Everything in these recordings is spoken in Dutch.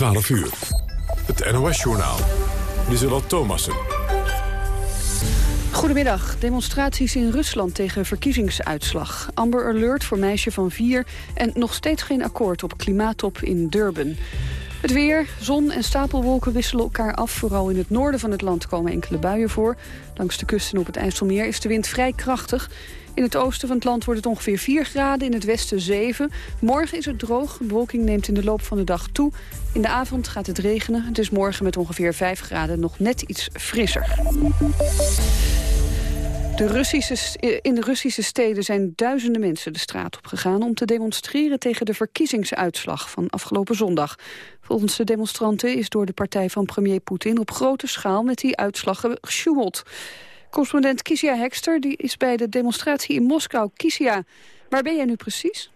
12 uur. Het NOS-journaal. Lieselot Thomassen. Goedemiddag. Demonstraties in Rusland tegen verkiezingsuitslag. Amber Alert voor meisje van vier en nog steeds geen akkoord op klimaattop in Durban. Het weer, zon en stapelwolken wisselen elkaar af. Vooral in het noorden van het land komen enkele buien voor. Langs de kusten op het IJsselmeer is de wind vrij krachtig. In het oosten van het land wordt het ongeveer 4 graden, in het westen 7. Morgen is het droog, de bewolking neemt in de loop van de dag toe. In de avond gaat het regenen. Het is morgen met ongeveer 5 graden nog net iets frisser. De Russische, in de Russische steden zijn duizenden mensen de straat op gegaan... om te demonstreren tegen de verkiezingsuitslag van afgelopen zondag. Volgens de demonstranten is door de partij van premier Poetin... op grote schaal met die uitslag gesjoemeld. Correspondent Kisia Hekster die is bij de demonstratie in Moskou. Kisia, waar ben jij nu precies?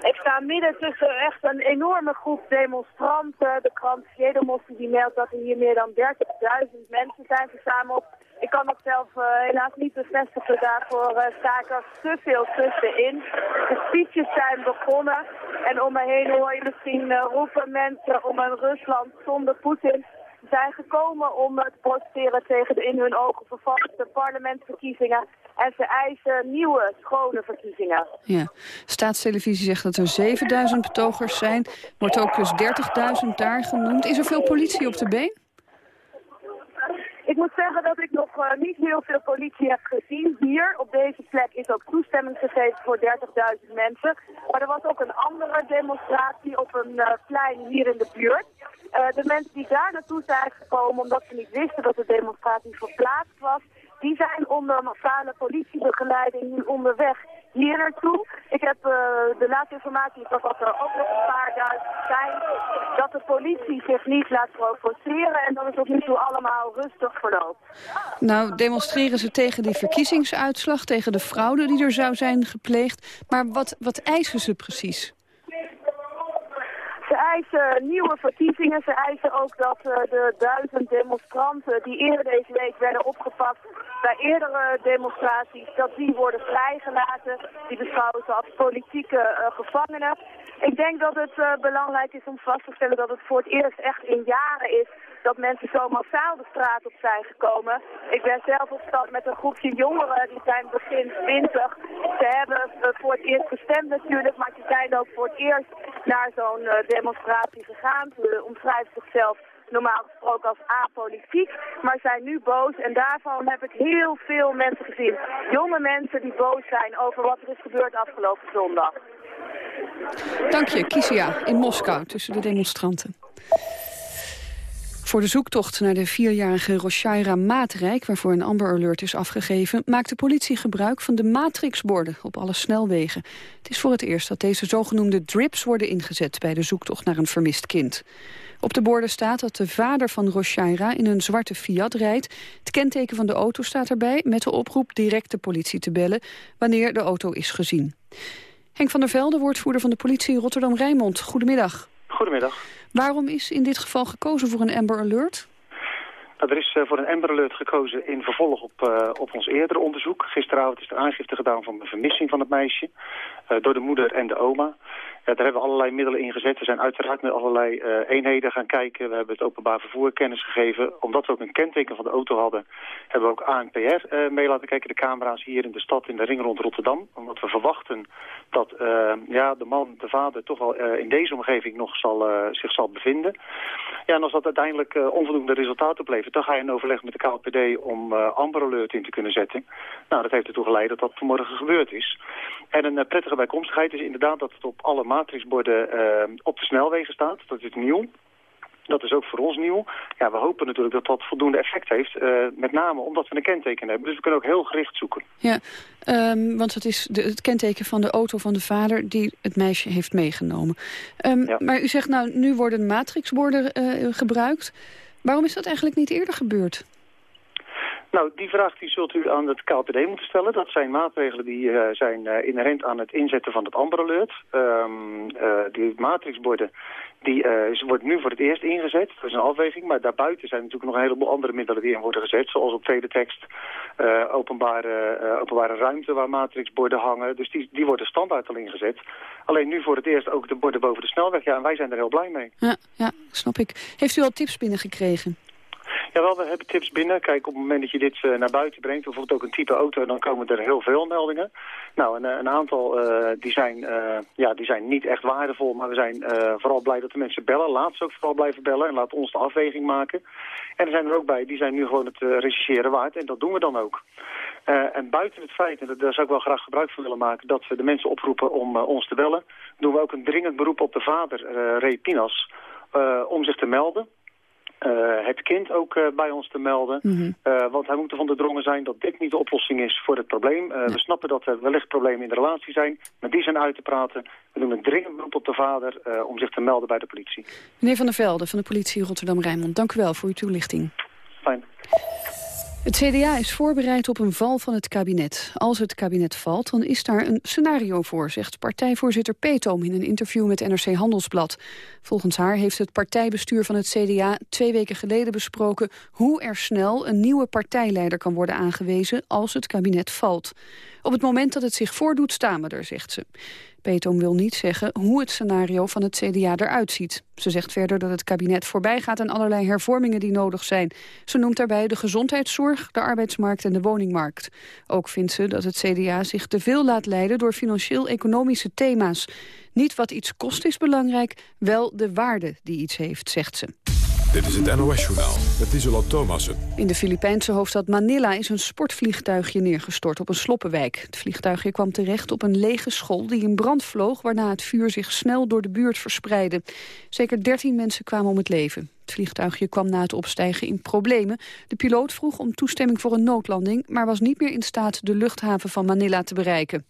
Ik sta midden tussen echt een enorme groep demonstranten. De krant Vjedomossi die meldt dat er hier meer dan 30.000 mensen zijn verzameld. Ik kan het zelf uh, helaas niet bevestigen, daarvoor uh, sta ik er te veel tussenin. De speeches zijn begonnen en om me heen hoor je misschien uh, roepen mensen om een Rusland zonder Poetin zijn gekomen om te protesteren tegen de in hun ogen vervalste parlementsverkiezingen. En ze eisen nieuwe, schone verkiezingen. Ja. Staatstelevisie zegt dat er 7000 betogers zijn. Wordt ook dus 30.000 daar genoemd. Is er veel politie op de been? Ik moet zeggen dat ik nog uh, niet heel veel politie heb gezien. Hier op deze plek is ook toestemming gegeven voor 30.000 mensen. Maar er was ook een andere demonstratie op een uh, plein hier in de buurt. Uh, de mensen die daar naartoe zijn gekomen omdat ze niet wisten dat de demonstratie verplaatst was, onder massale politiebegeleiding nu onderweg hier naartoe. Ik heb uh, de laatste informatie dat er ook nog een paar duizend zijn. Dat de politie zich niet laat provoceren en dat het tot nu toe allemaal rustig verloopt. Nou, demonstreren ze tegen die verkiezingsuitslag, tegen de fraude die er zou zijn gepleegd. Maar wat, wat eisen ze precies? Ze eisen nieuwe verkiezingen. Ze eisen ook dat uh, de duizend demonstranten die eerder deze week werden opgepakt bij eerdere demonstraties, dat die worden vrijgelaten. Die beschouwen ze als politieke uh, gevangenen. Ik denk dat het uh, belangrijk is om vast te stellen dat het voor het eerst echt in jaren is dat mensen zo massaal de straat op zijn gekomen. Ik ben zelf op stad met een groepje jongeren, die zijn begin 20. Ze hebben uh, voor het eerst gestemd natuurlijk, maar ze zijn ook voor het eerst naar zo'n uh, demonstratie gegaan. Ze omschrijven zichzelf normaal gesproken als apolitiek, maar zijn nu boos. En daarvan heb ik heel veel mensen gezien. Jonge mensen die boos zijn over wat er is gebeurd afgelopen zondag. Dank je, Kisia, in Moskou, tussen de demonstranten. Voor de zoektocht naar de vierjarige Roshaira Maatrijk... waarvoor een Amber Alert is afgegeven... maakt de politie gebruik van de matrixborden op alle snelwegen. Het is voor het eerst dat deze zogenoemde drips worden ingezet... bij de zoektocht naar een vermist kind. Op de borden staat dat de vader van Roshaira in een zwarte Fiat rijdt. Het kenteken van de auto staat erbij... met de oproep direct de politie te bellen... wanneer de auto is gezien. Henk van der Velde, woordvoerder van de politie Rotterdam-Rijnmond. Goedemiddag. Goedemiddag. Waarom is in dit geval gekozen voor een Amber Alert? Nou, er is uh, voor een Amber Alert gekozen in vervolg op, uh, op ons eerdere onderzoek. Gisteravond is de aangifte gedaan van de vermissing van het meisje. Uh, door de moeder en de oma. Ja, daar hebben we allerlei middelen in gezet. We zijn uiteraard met allerlei uh, eenheden gaan kijken. We hebben het openbaar vervoer kennis gegeven. Omdat we ook een kenteken van de auto hadden, hebben we ook ANPR uh, mee laten kijken. De camera's hier in de stad, in de ring rond Rotterdam. Omdat we verwachten dat uh, ja, de man, de vader, toch wel in deze omgeving nog zal, zich zal bevinden. Ja, en als dat uiteindelijk onvoldoende resultaat oplevert, dan ga je in overleg met de KLPD om Amber Alert in te kunnen zetten. Nou, dat heeft ertoe geleid dat dat vanmorgen gebeurd is. En een prettige bijkomstigheid is inderdaad dat het op alle matrixborden uh, op de snelwegen staat. Dat is nieuw. Dat is ook voor ons nieuw. Ja, we hopen natuurlijk dat dat voldoende effect heeft. Uh, met name omdat we een kenteken hebben. Dus we kunnen ook heel gericht zoeken. Ja, um, want het is de, het kenteken van de auto van de vader die het meisje heeft meegenomen. Um, ja. Maar u zegt nou, nu worden matrixborden uh, gebruikt. Waarom is dat eigenlijk niet eerder gebeurd? Nou, die vraag die zult u aan het KLPD moeten stellen. Dat zijn maatregelen die uh, zijn uh, inherent aan het inzetten van het Amber Alert. Um, uh, die matrixborden die wordt nu voor het eerst ingezet. Dat is een afweging, maar daarbuiten zijn natuurlijk nog een heleboel andere middelen die in worden gezet. Zoals op teletext, openbare, openbare ruimte waar matrixborden hangen. Dus die, die worden standaard al ingezet. Alleen nu voor het eerst ook de borden boven de snelweg. Ja, en wij zijn er heel blij mee. Ja, ja snap ik. Heeft u al tips binnengekregen? Jawel, we hebben tips binnen. Kijk, op het moment dat je dit uh, naar buiten brengt, bijvoorbeeld ook een type auto, dan komen er heel veel meldingen. Nou, een, eh, een aantal uh, die, zijn, ja, die zijn niet echt waardevol, maar we zijn vooral blij dat de mensen bellen. Laat ze ook vooral blijven bellen en laat ons de afweging maken. En er zijn er ook bij, die zijn nu gewoon het rechercheren waard en dat doen we dan ook. en buiten het feit, en daar zou ik wel graag gebruik van willen maken, dat we de mensen oproepen om ons te bellen, doen we ook een dringend beroep op de vader, Ray Pinas, om zich te melden. Uh, het kind ook uh, bij ons te melden. Mm -hmm. uh, want hij moet ervan doordrongen zijn dat dit niet de oplossing is voor het probleem. Nee. We snappen dat er wellicht problemen in de relatie zijn. Maar die zijn uit te praten. We doen een dringend beroep op de vader om zich te melden bij de politie. Meneer Van der Velde van de politie Rotterdam-Rijnmond. Dank u wel voor uw toelichting. Fijn. Het CDA is voorbereid op een val van het kabinet. Als het kabinet valt, dan is daar een scenario voor, zegt partijvoorzitter Peetoom in een interview met NRC Handelsblad. Volgens haar heeft het partijbestuur van het CDA twee weken geleden besproken hoe er snel een nieuwe partijleider kan worden aangewezen als het kabinet valt. Op het moment dat het zich voordoet staan we er, zegt ze. Peetoom wil niet zeggen hoe het scenario van het CDA eruit ziet. Ze zegt verder dat het kabinet voorbij gaat aan allerlei hervormingen die nodig zijn. Ze noemt daarbij de gezondheidszorg, de arbeidsmarkt en de woningmarkt. Ook vindt ze dat het CDA zich te veel laat leiden door financieel-economische thema's. Niet wat iets kost is belangrijk, wel de waarde die iets heeft, zegt ze. Dit is het NOS-journaal met Isola Thomassen. In de Filipijnse hoofdstad Manila is een sportvliegtuigje neergestort op een sloppenwijk. Het vliegtuigje kwam terecht op een lege school die in brand vloog... waarna het vuur zich snel door de buurt verspreidde. Zeker 13 mensen kwamen om het leven. Het vliegtuigje kwam na het opstijgen in problemen. De piloot vroeg om toestemming voor een noodlanding... maar was niet meer in staat de luchthaven van Manila te bereiken.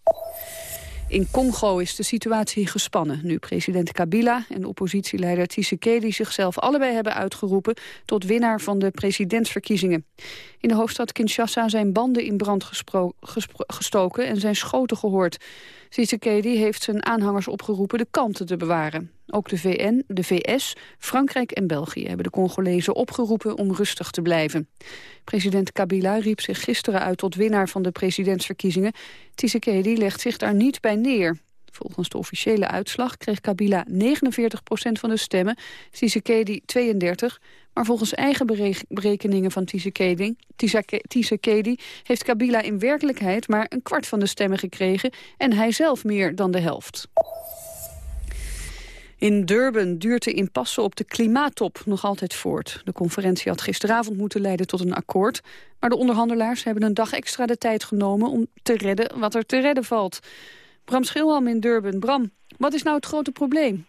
In Congo is de situatie gespannen, nu president Kabila en oppositieleider Tshisekedi zichzelf allebei hebben uitgeroepen tot winnaar van de presidentsverkiezingen. In de hoofdstad Kinshasa zijn banden in brand gestoken en zijn schoten gehoord. Tshisekedi heeft zijn aanhangers opgeroepen de kalmte te bewaren. Ook de VN, de VS, Frankrijk en België hebben de Congolezen opgeroepen om rustig te blijven. President Kabila riep zich gisteren uit tot winnaar van de presidentsverkiezingen. Tshisekedi legt zich daar niet bij neer. Volgens de officiële uitslag kreeg Kabila 49% van de stemmen, Tshisekedi 32. Maar volgens eigen berekeningen van Tshisekedi, Tshisekedi heeft Kabila in werkelijkheid maar een kwart van de stemmen gekregen en hij zelf meer dan de helft. In Durban duurt de impasse op de klimaattop nog altijd voort. De conferentie had gisteravond moeten leiden tot een akkoord... maar de onderhandelaars hebben een dag extra de tijd genomen... om te redden wat er te redden valt. Bram Schilham in Durban. Bram, wat is nou het grote probleem?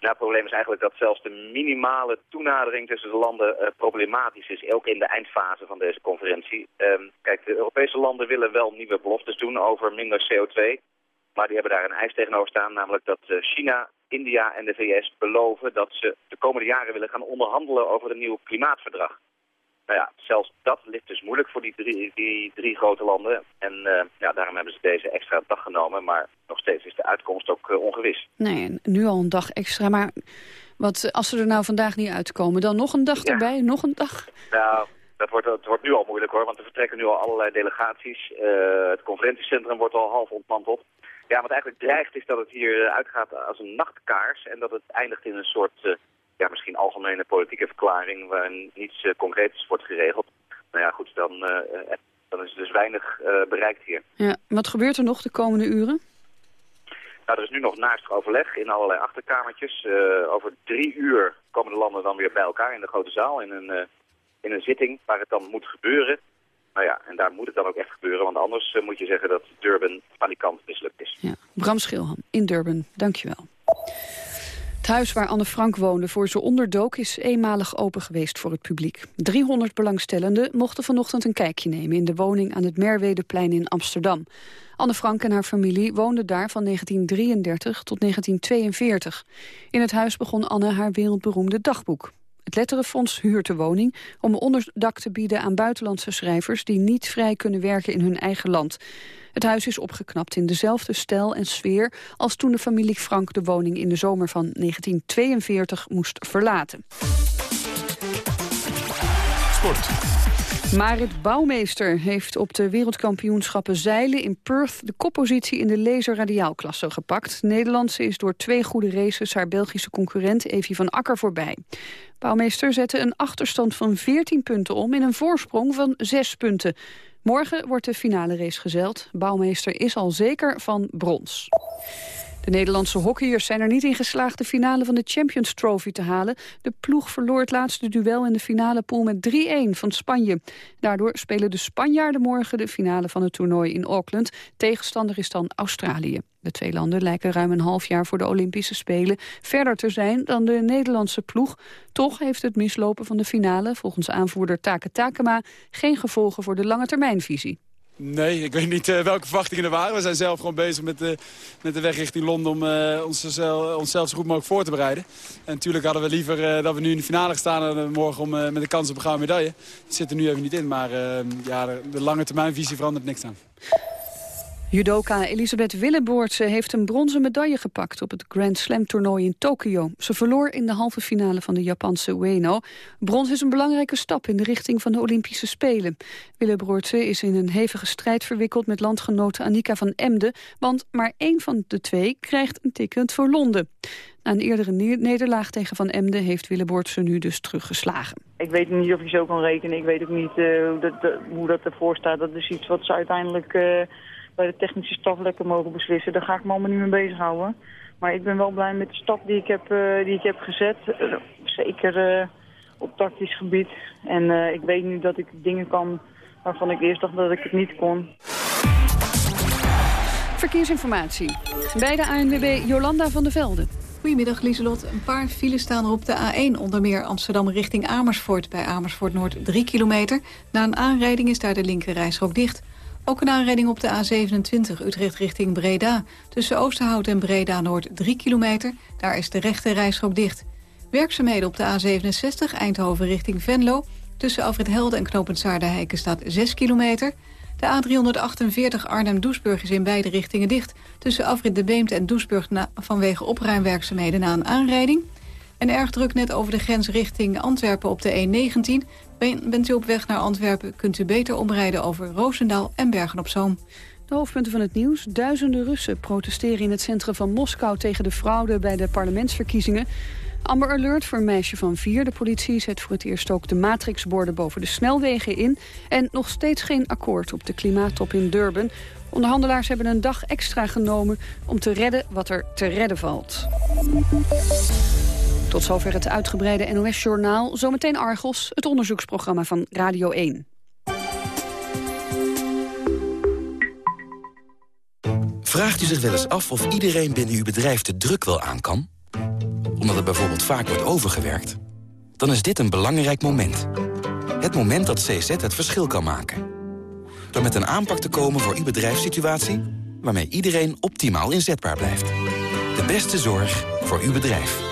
Nou, het probleem is eigenlijk dat zelfs de minimale toenadering tussen de landen uh, problematisch is, ook in de eindfase van deze conferentie. Um, kijk, de Europese landen willen wel nieuwe beloftes doen over minder CO2, maar die hebben daar een eis tegenover staan, namelijk dat uh, China, India en de VS beloven dat ze de komende jaren willen gaan onderhandelen over een nieuw klimaatverdrag. Nou ja, zelfs dat ligt dus moeilijk voor die drie, die drie grote landen. En uh, ja, daarom hebben ze deze extra dag genomen. Maar nog steeds is de uitkomst ook uh, ongewis. Nee, nu al een dag extra. Maar wat, als ze er nou vandaag niet uitkomen, dan nog een dag erbij? Nog een dag? Nou, dat wordt, wordt nu al moeilijk hoor. Want er vertrekken nu al allerlei delegaties. Uh, het conferentiecentrum wordt al half ontmanteld. Ja, wat eigenlijk dreigt is dat het hier uitgaat als een nachtkaars. En dat het eindigt in een soort ja, misschien algemene politieke verklaring waarin niets uh, concreets wordt geregeld. Nou ja, goed, dan, uh, dan is er dus weinig bereikt hier. Ja, wat gebeurt er nog de komende uren? Nou, er is nu nog naast overleg in allerlei achterkamertjes. over drie uur komen de landen dan weer bij elkaar in de grote zaal in een, in een zitting waar het dan moet gebeuren. Nou ja, en daar moet het dan ook echt gebeuren, want anders moet je zeggen dat Durban falikant mislukt is. Ja, Bram Schilham in Durban, dankjewel. Het huis waar Anne Frank woonde voor ze onderdook is eenmalig open geweest voor het publiek. 300 belangstellenden mochten vanochtend een kijkje nemen in de woning aan het Merwedeplein in Amsterdam. Anne Frank en haar familie woonden daar van 1933 tot 1942. In het huis begon Anne haar wereldberoemde dagboek. Het Letterenfonds huurt de woning om onderdak te bieden aan buitenlandse schrijvers die niet vrij kunnen werken in hun eigen land. Het huis is opgeknapt in dezelfde stijl en sfeer als toen de familie Frank de woning in de zomer van 1942 moest verlaten. Sport. Marit Bouwmeester heeft op de wereldkampioenschappen zeilen in Perth de koppositie in de laser-radiaalklasse gepakt. Nederlandse is door twee goede races haar Belgische concurrent Evie van Akker voorbij. Bouwmeester zette een achterstand van 14 punten om in een voorsprong van 6 punten. Morgen wordt de finale race gezeld. Bouwmeester is al zeker van brons. De Nederlandse hockeyers zijn er niet in geslaagd de finale van de Champions Trophy te halen. De ploeg verloor het laatste duel in de finale pool met 3-1 van Spanje. Daardoor spelen de Spanjaarden morgen de finale van het toernooi in Auckland. Tegenstander is dan Australië. De twee landen lijken ruim een half jaar voor de Olympische Spelen verder te zijn dan de Nederlandse ploeg. Toch heeft het mislopen van de finale, volgens aanvoerder Take Takema, geen gevolgen voor de lange termijnvisie. Nee, ik weet niet uh, welke verwachtingen er waren. We zijn zelf gewoon bezig met de, met de weg richting Londen om uh, onszelf, onszelf zo goed mogelijk voor te bereiden. En natuurlijk hadden we liever dat we nu in de finale gestaan en morgen om, met de kans op een gouden medaille. Dat zit er nu even niet in, maar ja, de, de lange termijnvisie verandert niks aan. Judoka Elisabeth Willeboortse heeft een bronzen medaille gepakt op het Grand Slam toernooi in Tokio. Ze verloor in de halve finale van de Japanse Ueno. Brons is een belangrijke stap in de richting van de Olympische Spelen. Willeboortse is in een hevige strijd verwikkeld met landgenote Annika van Emden, want maar één van de twee krijgt een ticket voor Londen. Na een eerdere nederlaag tegen Van Emden heeft Willeboortse nu dus teruggeslagen. Ik weet niet of je zo kan rekenen. Ik weet ook niet uh, hoe, dat, hoe dat ervoor staat. Dat is iets wat ze uiteindelijk... bij de technische staf lekker mogen beslissen. Daar ga ik me allemaal niet mee bezighouden. Maar ik ben wel blij met de stap die ik heb, uh, die ik heb gezet. Uh, zeker uh, op tactisch gebied. En ik weet nu dat ik dingen kan waarvan ik eerst dacht dat ik het niet kon. Verkeersinformatie. Bij de ANWB Jolanda van der Velde. Goedemiddag Lieselot. Een paar files staan er op de A1, onder meer Amsterdam richting Amersfoort. Bij Amersfoort Noord 3 kilometer. Na een aanrijding is daar de linkerrijstrook dicht. Ook een aanrijding op de A27 Utrecht richting Breda. Tussen Oosterhout en Breda Noord 3 kilometer. Daar is de rechte rijstrook dicht. Werkzaamheden op de A67 Eindhoven richting Venlo. Tussen Alfred Helden en Knopend Zaardenheiken staat 6 kilometer. De A348 Arnhem-Doesburg is in beide richtingen dicht. Tussen Alfred de Beemte en Doesburg vanwege opruimwerkzaamheden na een aanrijding. En erg druk net over de grens richting Antwerpen op de E19. Bent u op weg naar Antwerpen, kunt u beter omrijden over Roosendaal en Bergen-op-Zoom. De hoofdpunten van het nieuws. Duizenden Russen protesteren in het centrum van Moskou tegen de fraude bij de parlementsverkiezingen. Amber Alert voor een meisje van vier. De politie zet voor het eerst ook de matrixborden boven de snelwegen in. En nog steeds geen akkoord op de klimaattop in Durban. Onderhandelaars hebben een dag extra genomen om te redden wat er te redden valt. Tot zover het uitgebreide NOS-journaal. Zometeen Argos, het onderzoeksprogramma van Radio 1. Vraagt u zich wel eens af of iedereen binnen uw bedrijf de druk wel aan kan? Omdat er bijvoorbeeld vaak wordt overgewerkt? Dan is dit een belangrijk moment. Het moment dat CZ het verschil kan maken. Door met een aanpak te komen voor uw bedrijfssituatie... waarmee iedereen optimaal inzetbaar blijft. De beste zorg voor uw bedrijf.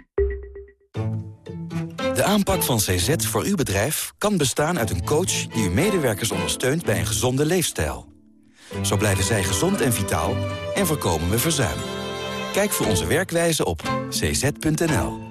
de aanpak van CZ voor uw bedrijf kan bestaan uit een coach... die uw medewerkers ondersteunt bij een gezonde leefstijl. Zo blijven zij gezond en vitaal en voorkomen we verzuim. Kijk voor onze werkwijze op cz.nl.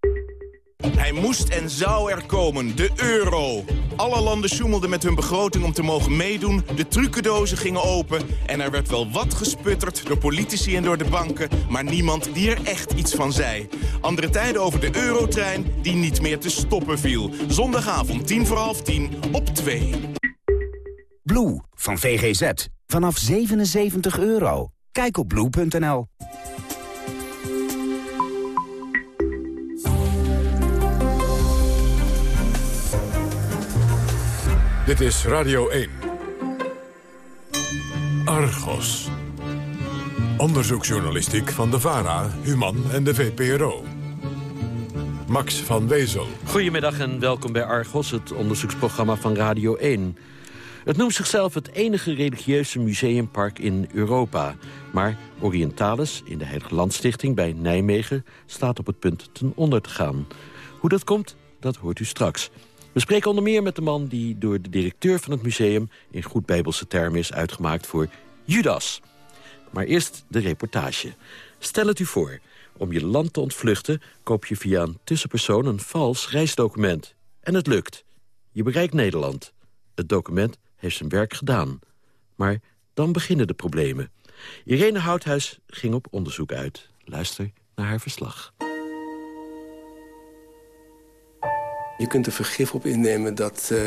Hij moest en zou er komen, de euro. Alle landen sjoemelden met hun begroting om te mogen meedoen. De trucendozen gingen open en er werd wel wat gesputterd door politici en door de banken. Maar niemand die er echt iets van zei. Andere tijden over de eurotrein die niet meer te stoppen viel. Zondagavond tien voor half tien op 2. Blue van VGZ. Vanaf 77 euro. Kijk op blue.nl. Dit is Radio 1. Argos. Onderzoeksjournalistiek van de VARA, Human en de VPRO. Max van Wezel. Goedemiddag en welkom bij Argos, het onderzoeksprogramma van Radio 1. Het noemt zichzelf het enige religieuze museumpark in Europa. Maar Orientalis in de Heilige Landstichting bij Nijmegen... staat op het punt ten onder te gaan. Hoe dat komt, dat hoort u straks. We spreken onder meer met de man die door de directeur van het museum... in goed bijbelse termen is uitgemaakt voor Judas. Maar eerst de reportage. Stel het u voor. Om je land te ontvluchten koop je via een tussenpersoon een vals reisdocument. En het lukt. Je bereikt Nederland. Het document heeft zijn werk gedaan. Maar dan beginnen de problemen. Irene Houthuis ging op onderzoek uit. Luister naar haar verslag. Je kunt er vergif op innemen dat uh,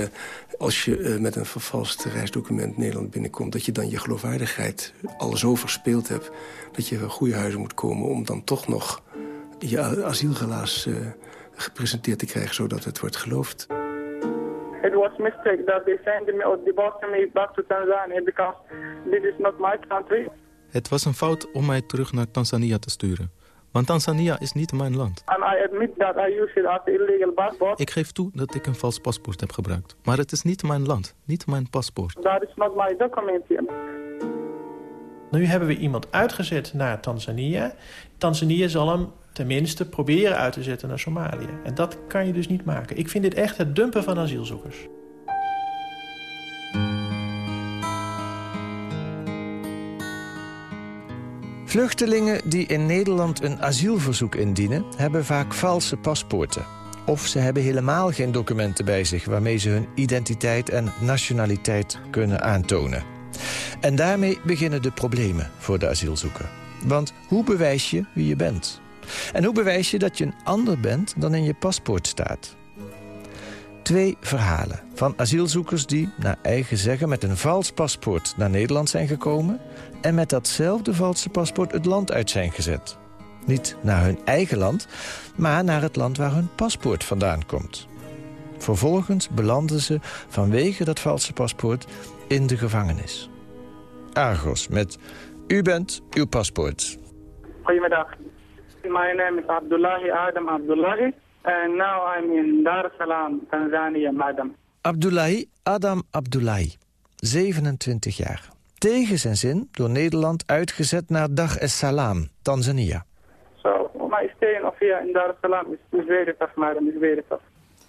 als je uh, met een vervalst reisdocument Nederland binnenkomt... dat je dan je geloofwaardigheid al zo verspeeld hebt... dat je goede huizen moet komen om dan toch nog je asielgelaas uh, gepresenteerd te krijgen... zodat het wordt geloofd. It was mistake that they sent me or deported me back to Tanzania because this is not my country. Het was een fout om mij terug naar Tanzania te sturen. Want Tanzania is niet mijn land. And I admit that I use it as illegal passport. Ik geef toe dat ik een vals paspoort heb gebruikt. Maar het is niet mijn land, niet mijn paspoort. That is not my document. Nu hebben we iemand uitgezet naar Tanzania. Tanzania zal hem tenminste proberen uit te zetten naar Somalië. En dat kan je dus niet maken. Ik vind dit echt het dumpen van asielzoekers. Vluchtelingen die in Nederland een asielverzoek indienen... hebben vaak valse paspoorten. Of ze hebben helemaal geen documenten bij zich... waarmee ze hun identiteit en nationaliteit kunnen aantonen. En daarmee beginnen de problemen voor de asielzoeker. Want hoe bewijs je wie je bent? En hoe bewijs je dat je een ander bent dan in je paspoort staat? Twee verhalen van asielzoekers die, naar eigen zeggen... met een vals paspoort naar Nederland zijn gekomen... en met datzelfde valse paspoort het land uit zijn gezet. Niet naar hun eigen land, maar naar het land waar hun paspoort vandaan komt. Vervolgens belanden ze vanwege dat valse paspoort in de gevangenis. Argos met U bent uw paspoort. Goedemiddag. My name is Abdullahi Adam Abdullahi. And now I'm in Dar es Salaam, Tanzania, madam. Abdullahi Adam Abdullahi, 27 jaar. Tegen zijn zin door Nederland uitgezet naar Dar es Salaam, Tanzania. So, my stay of here in Dar es Salaam is, very tough, madam, is tough.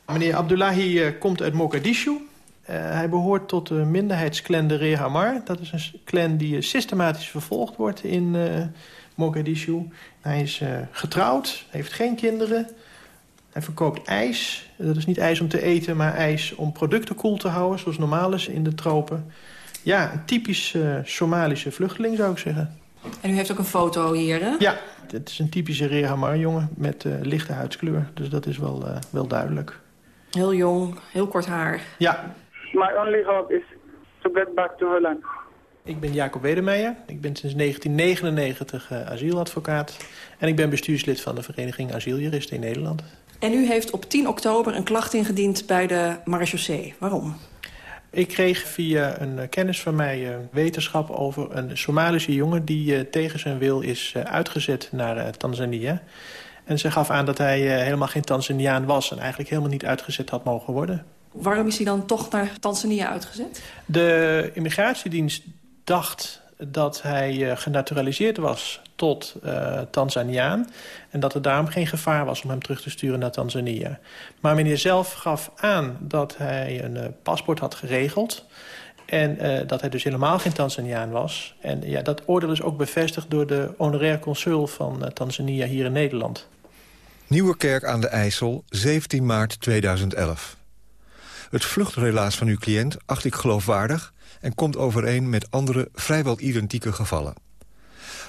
Meneer Abdullahi uh, komt uit Mogadishu. Uh, hij behoort tot de minderheidsclan de Rehamar. Dat is een clan die uh, systematisch vervolgd wordt in Mogadishu. Hij is getrouwd, heeft geen kinderen... Hij verkoopt ijs. Dat is niet ijs om te eten, maar ijs om producten koel te houden... zoals normaal is in de tropen. Ja, een typisch uh, Somalische vluchteling, zou ik zeggen. En u heeft ook een foto hier, hè? Ja, het is een typische Rehamar-jongen met uh, lichte huidskleur. Dus dat is wel, uh, wel duidelijk. Heel jong, heel kort haar. Ja. My only hope is to get back to Holland. Ik ben Jacob Wedemeijer. Ik ben sinds 1999 asieladvocaat. En ik ben bestuurslid van de Vereniging Asieljuristen in Nederland. En u heeft op 10 oktober een klacht ingediend bij de marechaussee. Waarom? Ik kreeg via een kennis van mij uh, wetenschap over een Somalische jongen... die uh, tegen zijn wil is uitgezet naar Tanzania. En ze gaf aan dat hij helemaal geen Tanzaniaan was... en eigenlijk helemaal niet uitgezet had mogen worden. Waarom is hij dan toch naar Tanzania uitgezet? De immigratiedienst dacht dat hij uh, genaturaliseerd was tot uh, Tanzaniaan... en dat er daarom geen gevaar was om hem terug te sturen naar Tanzania. Maar meneer zelf gaf aan dat hij een uh, paspoort had geregeld... en dat hij dus helemaal geen Tanzaniaan was. En ja, dat oordeel is ook bevestigd door de honorair consul van Tanzania hier in Nederland. Nieuwekerk aan de IJssel, 17 maart 2011. Het vluchtrelaas van uw cliënt acht ik geloofwaardig... en komt overeen met andere vrijwel identieke gevallen.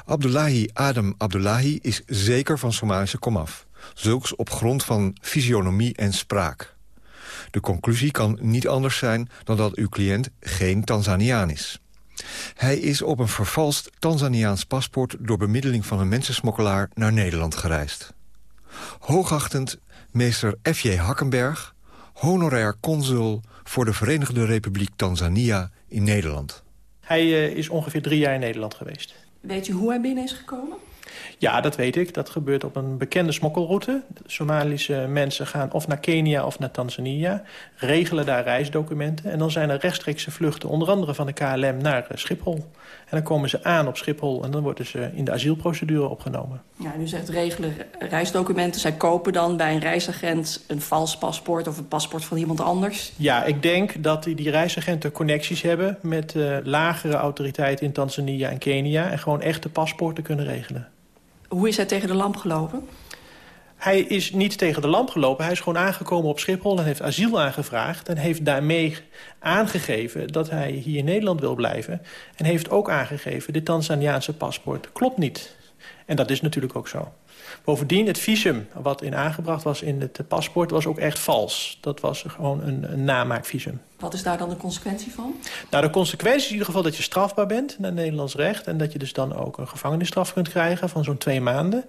Abdullahi Adam Abdullahi is zeker van Somalische komaf. Zulks op grond van fysionomie en spraak. De conclusie kan niet anders zijn dan dat uw cliënt geen Tanzaniaan is. Hij is op een vervalst Tanzaniaans paspoort... door bemiddeling van een mensensmokkelaar naar Nederland gereisd. Hoogachtend meester F.J. Hakkenberg, honorair consul voor de Verenigde Republiek Tanzania in Nederland. Hij uh, is ongeveer drie jaar in Nederland geweest. Weet u hoe hij binnen is gekomen? Ja, dat weet ik. Dat gebeurt op een bekende smokkelroute. De Somalische mensen gaan of naar Kenia of naar Tanzania... regelen daar reisdocumenten. En dan zijn er rechtstreekse vluchten, onder andere van de KLM, naar eh, Schiphol. En dan komen ze aan op Schiphol en dan worden ze in de asielprocedure opgenomen. Ja, u zegt regelen reisdocumenten. Zij kopen dan bij een reisagent een vals paspoort of een paspoort van iemand anders? Ja, ik denk dat die, die reisagenten connecties hebben... met uh, lagere autoriteiten in Tanzania en Kenia... en gewoon echte paspoorten kunnen regelen. Hoe is hij tegen de lamp gelopen? Hij is niet tegen de lamp gelopen. Hij is gewoon aangekomen op Schiphol en heeft asiel aangevraagd... en heeft daarmee aangegeven dat hij hier in Nederland wil blijven. En heeft ook aangegeven, dit Tanzaniaanse paspoort klopt niet. En dat is natuurlijk ook zo. Bovendien, het visum wat in aangebracht was in het paspoort was ook echt vals. Dat was gewoon een, een namaakvisum. Wat is daar dan de consequentie van? Nou, de consequentie is in ieder geval dat je strafbaar bent naar Nederlands recht... en dat je dus dan ook een gevangenisstraf kunt krijgen van zo'n twee maanden.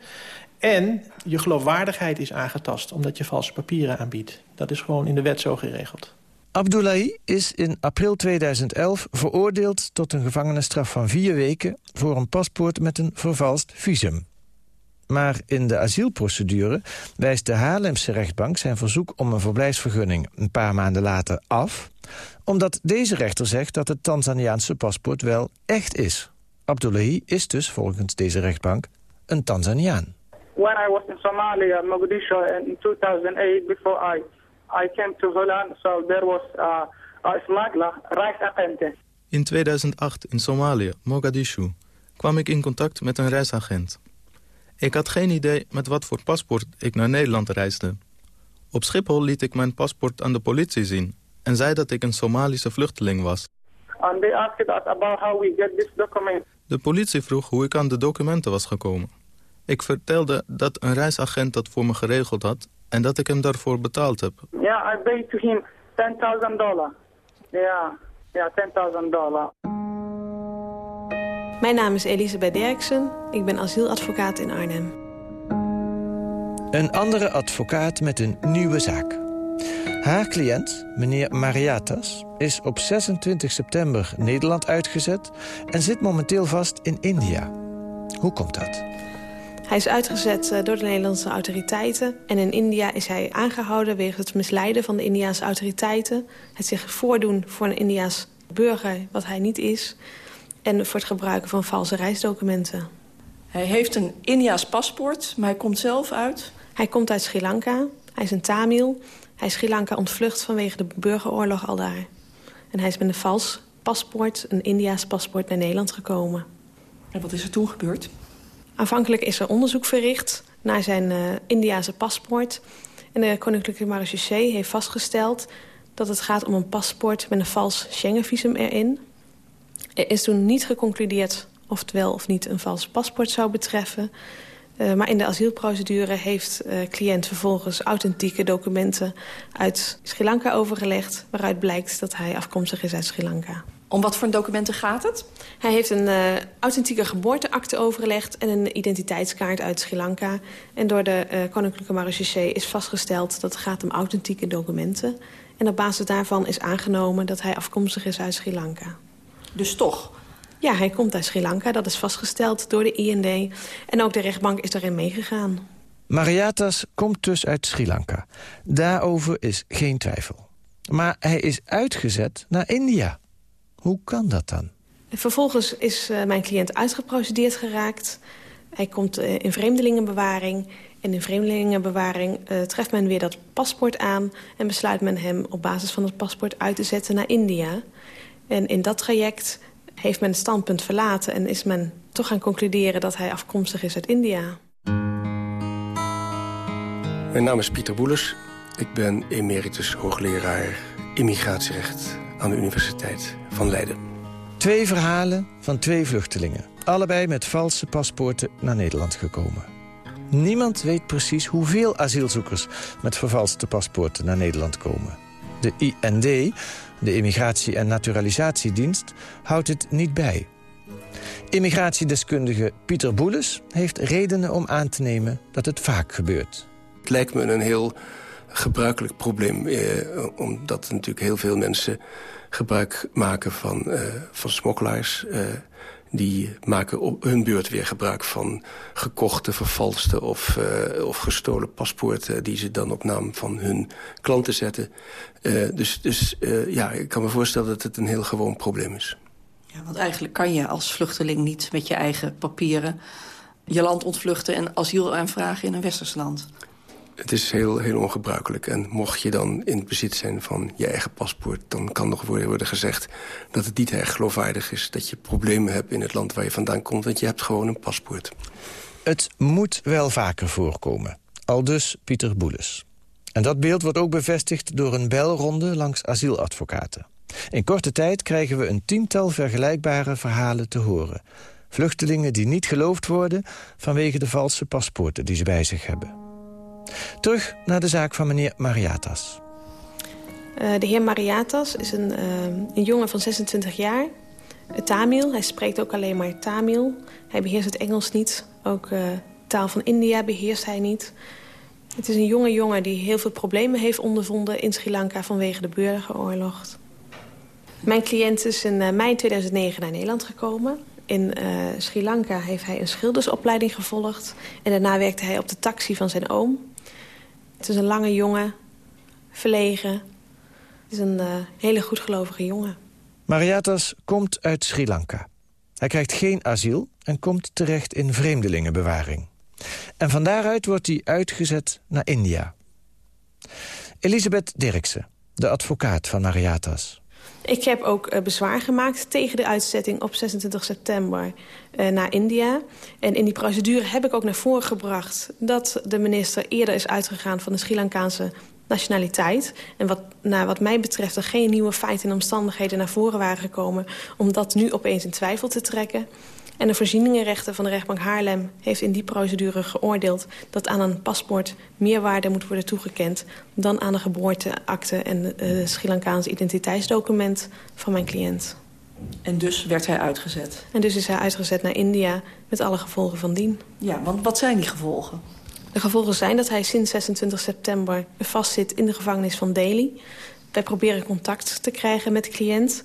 En je geloofwaardigheid is aangetast omdat je valse papieren aanbiedt. Dat is gewoon in de wet zo geregeld. Abdullahi is in april 2011 veroordeeld tot een gevangenisstraf van vier weken... voor een paspoort met een vervalst visum. Maar in de asielprocedure wijst de Haarlemse rechtbank zijn verzoek om een verblijfsvergunning een paar maanden later af, omdat deze rechter zegt dat het Tanzaniaanse paspoort wel echt is. Abdullahi is dus volgens deze rechtbank een Tanzaniaan. When I was in Somalia, Mogadishu in 2008, before I, I came to Holland, so there was a smuggler, reisagent. In 2008 in Somalië, Mogadishu, kwam ik in contact met een reisagent. Ik had geen idee met wat voor paspoort ik naar Nederland reisde. Op Schiphol liet ik mijn paspoort aan de politie zien... en zei dat ik een Somalische vluchteling was. And they asked us about how we get this document. De politie vroeg hoe ik aan de documenten was gekomen. Ik vertelde dat een reisagent dat voor me geregeld had... en dat ik hem daarvoor betaald heb. Ja, yeah, I paid to him 10.000 dollar. Ja, ja, 10.000 dollar. Mijn naam is Elisabeth Derksen. Ik ben asieladvocaat in Arnhem. Een andere advocaat met een nieuwe zaak. Haar cliënt, meneer Mariatas, is op 26 september Nederland uitgezet... en zit momenteel vast in India. Hoe komt dat? Hij is uitgezet door de Nederlandse autoriteiten. En in India is hij aangehouden wegens het misleiden van de Indiaanse autoriteiten. Het zich voordoen voor een Indiaas burger wat hij niet is en voor het gebruiken van valse reisdocumenten. Hij heeft een Indiaas paspoort, maar hij komt zelf uit? Hij komt uit Sri Lanka. Hij is een Tamil. Hij is Sri Lanka ontvlucht vanwege de burgeroorlog al daar. En hij is met een vals paspoort, een Indiaas paspoort, naar Nederland gekomen. En wat is er toen gebeurd? Aanvankelijk is er onderzoek verricht naar zijn uh, Indiase paspoort. En de Koninklijke Marechaussee heeft vastgesteld dat het gaat om een paspoort met een vals Schengen-visum erin. Er is toen niet geconcludeerd of het wel of niet een vals paspoort zou betreffen. Uh, maar in de asielprocedure heeft de uh, cliënt vervolgens authentieke documenten uit Sri Lanka overgelegd... waaruit blijkt dat hij afkomstig is uit Sri Lanka. Om wat voor documenten gaat het? Hij heeft een uh, authentieke geboorteakte overgelegd... en een identiteitskaart uit Sri Lanka. En door de uh, Koninklijke Marechaussee is vastgesteld... dat het gaat om authentieke documenten. En op basis daarvan is aangenomen dat hij afkomstig is uit Sri Lanka. Dus toch? Ja, hij komt uit Sri Lanka. Dat is vastgesteld door de IND. En ook de rechtbank is daarin meegegaan. Mariatas komt dus uit Sri Lanka. Daarover is geen twijfel. Maar hij is uitgezet naar India. Hoe kan dat dan? Vervolgens is uh, mijn cliënt uitgeprocedeerd geraakt. Hij komt uh, in vreemdelingenbewaring. En in vreemdelingenbewaring uh, treft men weer dat paspoort aan... en besluit men hem op basis van het paspoort uit te zetten naar India. En in dat traject heeft men het standpunt verlaten... en is men toch gaan concluderen dat hij afkomstig is uit India. Mijn naam is Pieter Boelers. Ik ben emeritus hoogleraar immigratierecht aan de Universiteit van Leiden. Twee verhalen van twee vluchtelingen. Allebei met valse paspoorten naar Nederland gekomen. Niemand weet precies hoeveel asielzoekers met vervalste paspoorten naar Nederland komen. De IND, de Immigratie- en Naturalisatiedienst, houdt het niet bij. Immigratiedeskundige Pieter Boeles heeft redenen om aan te nemen dat het vaak gebeurt. Het lijkt me een heel gebruikelijk probleem. Eh, omdat natuurlijk heel veel mensen gebruik maken van, eh, van smokkelaars. Eh, die maken op hun beurt weer gebruik van gekochte, vervalste of, uh, of gestolen paspoorten... die ze dan op naam van hun klanten zetten. Uh, dus dus uh, ja, ik kan me voorstellen dat het een heel gewoon probleem is. Ja, want eigenlijk kan je als vluchteling niet met je eigen papieren... je land ontvluchten en asiel aanvragen in een westers land. Het is heel, heel ongebruikelijk. En mocht je dan in het bezit zijn van je eigen paspoort... dan kan nog worden gezegd dat het niet erg geloofwaardig is... dat je problemen hebt in het land waar je vandaan komt... want je hebt gewoon een paspoort. Het moet wel vaker voorkomen. Al dus Pieter Boeles. En dat beeld wordt ook bevestigd door een belronde langs asieladvocaten. In korte tijd krijgen we een tiental vergelijkbare verhalen te horen. Vluchtelingen die niet geloofd worden vanwege de valse paspoorten die ze bij zich hebben. Terug naar de zaak van meneer Mariatas. Uh, de heer Mariatas is een, uh, een jongen van 26 jaar. Tamil, hij spreekt ook alleen maar Tamil. Hij beheerst het Engels niet. Ook uh, taal van India beheerst hij niet. Het is een jonge jongen die heel veel problemen heeft ondervonden in Sri Lanka vanwege de burgeroorlog. Mijn cliënt is in mei 2009 naar Nederland gekomen. In Sri Lanka heeft hij een schildersopleiding gevolgd. En daarna werkte hij op de taxi van zijn oom. Het is een lange jongen, verlegen. Het is een uh, hele goedgelovige jongen. Mariatas komt uit Sri Lanka. Hij krijgt geen asiel en komt terecht in vreemdelingenbewaring. En van daaruit wordt hij uitgezet naar India. Elisabeth Dirksen, de advocaat van Mariatas. Ik heb ook uh, bezwaar gemaakt tegen de uitzetting op 26 september uh, naar India. En in die procedure heb ik ook naar voren gebracht... dat de minister eerder is uitgegaan van de Sri Lankaanse nationaliteit. En wat, naar wat mij betreft er geen nieuwe feiten en omstandigheden naar voren waren gekomen... om dat nu opeens in twijfel te trekken. En de voorzieningenrechter van de rechtbank Haarlem heeft in die procedure geoordeeld... dat aan een paspoort meer waarde moet worden toegekend... dan aan de geboorteakte en het uh, Sri Lankaanse identiteitsdocument van mijn cliënt. En dus werd hij uitgezet? En dus is hij uitgezet naar India met alle gevolgen van dien. Ja, want wat zijn die gevolgen? De gevolgen zijn dat hij sinds 26 september vastzit in de gevangenis van Delhi. Wij proberen contact te krijgen met de cliënt.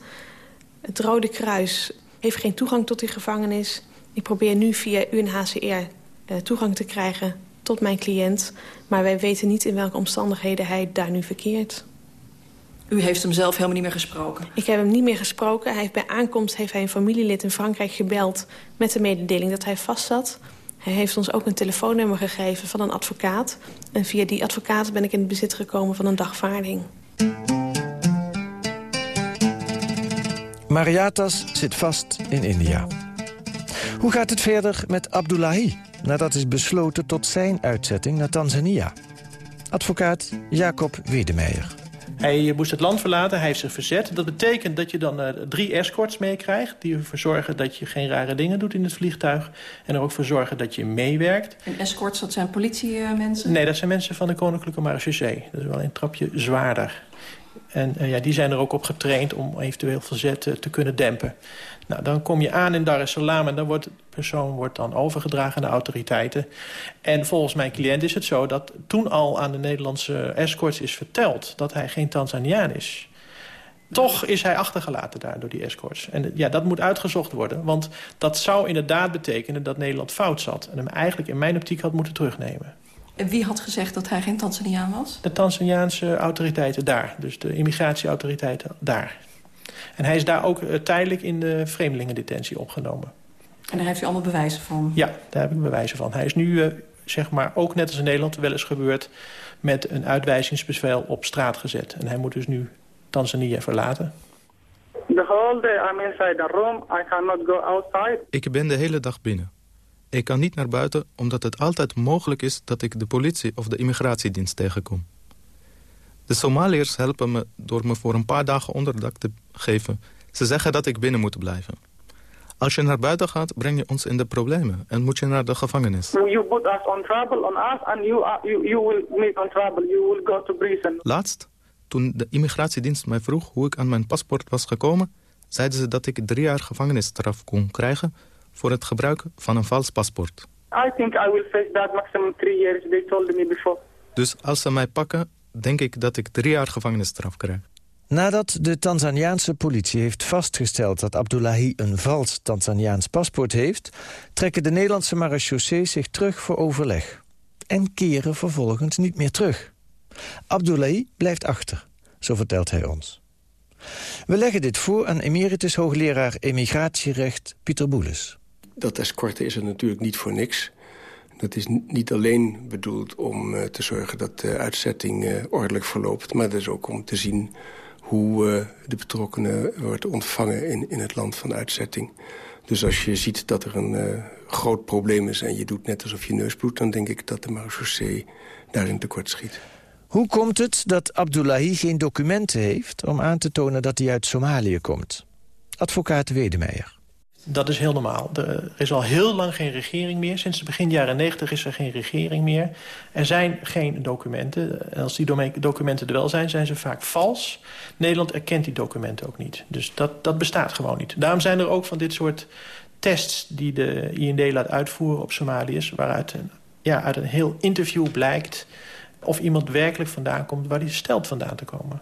Het Rode Kruis heeft geen toegang tot die gevangenis. Ik probeer nu via UNHCR uh, toegang te krijgen tot mijn cliënt. Maar wij weten niet in welke omstandigheden hij daar nu verkeert. U heeft hem zelf helemaal niet meer gesproken? Ik heb hem niet meer gesproken. Hij heeft bij aankomst heeft hij een familielid in Frankrijk gebeld... met de mededeling dat hij vastzat. Hij heeft ons ook een telefoonnummer gegeven van een advocaat. En via die advocaat ben ik in het bezit gekomen van een dagvaarding. Mariatas zit vast in India. Hoe gaat het verder met Abdullahi... nadat is besloten tot zijn uitzetting naar Tanzania? Advocaat Jacob Wedemeijer. Hij moest het land verlaten, hij heeft zich verzet. Dat betekent dat je dan uh, drie escorts meekrijgt... die ervoor zorgen dat je geen rare dingen doet in het vliegtuig... en er ook voor zorgen dat je meewerkt. En escorts, dat zijn politiemensen? Nee, dat zijn mensen van de Koninklijke Marechaussee. Dat is wel een trapje zwaarder. En uh, ja, die zijn er ook op getraind om eventueel verzet uh, te kunnen dempen. Nou, dan kom je aan in Dar es Salaam en dan wordt de persoon wordt dan overgedragen aan de autoriteiten. En volgens mijn cliënt is het zo dat toen al aan de Nederlandse escorts is verteld... dat hij geen Tanzaniaan is. Toch is hij achtergelaten daar door die escorts. En ja, dat moet uitgezocht worden. Want dat zou inderdaad betekenen dat Nederland fout zat. En hem eigenlijk in mijn optiek had moeten terugnemen. En wie had gezegd dat hij geen Tanzaniaan was? De Tanzaniaanse autoriteiten daar. Dus de immigratieautoriteiten daar. En hij is daar ook uh, tijdelijk in de vreemdelingendetentie opgenomen. En daar heeft u allemaal bewijzen van? Ja, daar heb ik bewijzen van. Hij is nu, uh, zeg maar, ook net als in Nederland wel eens gebeurd... met een uitwijzingsbevel op straat gezet. En hij moet dus nu Tanzania verlaten. The whole day I'm inside the room. I cannot go outside. Ik ben de hele dag binnen. Ik kan niet naar buiten omdat het altijd mogelijk is dat ik de politie of de immigratiedienst tegenkom. De Somaliërs helpen me door me voor een paar dagen onderdak te geven. Ze zeggen dat ik binnen moet blijven. Als je naar buiten gaat, breng je ons in de problemen en moet je naar de gevangenis. You put us on trouble on us and you, are, you, you will meet on trouble. You will go to prison. Laatst, toen de immigratiedienst mij vroeg hoe ik aan mijn paspoort was gekomen... zeiden ze dat ik drie jaar gevangenisstraf kon krijgen... voor het gebruiken van een vals paspoort. I think I will face that maximum three years. They told me before. Dus als ze mij pakken, denk ik dat ik drie jaar gevangenisstraf krijg. Nadat de Tanzaniaanse politie heeft vastgesteld dat Abdullahi een vals Tanzaniaans paspoort heeft... trekken de Nederlandse marechaussee zich terug voor overleg. En keren vervolgens niet meer terug. Abdullahi blijft achter, zo vertelt hij ons. We leggen dit voor aan emeritus hoogleraar immigratierecht Pieter Boeles. Dat escorten is er natuurlijk niet voor niks. Dat is niet alleen bedoeld om uh, te zorgen dat de uitzetting uh, ordelijk verloopt... maar dat is ook om te zien hoe uh, de betrokkenen wordt ontvangen in, in het land van uitzetting. Dus als je ziet dat er een groot probleem is en je doet net alsof je neus bloedt... dan denk ik dat de marechaussee daarin tekort schiet. Hoe komt het dat Abdullahi geen documenten heeft... om aan te tonen dat hij uit Somalië komt? Advocaat Wedemeijer. Dat is heel normaal. Er is al heel lang geen regering meer. Sinds het begin jaren 90 is er geen regering meer. Er zijn geen documenten. En als die documenten er wel zijn, zijn ze vaak vals. Nederland erkent die documenten ook niet. Dus dat, dat bestaat gewoon niet. Daarom zijn er ook van dit soort tests die de IND laat uitvoeren op Somaliërs... waaruit een, ja, uit een heel interview blijkt of iemand werkelijk vandaan komt waar hij stelt vandaan te komen.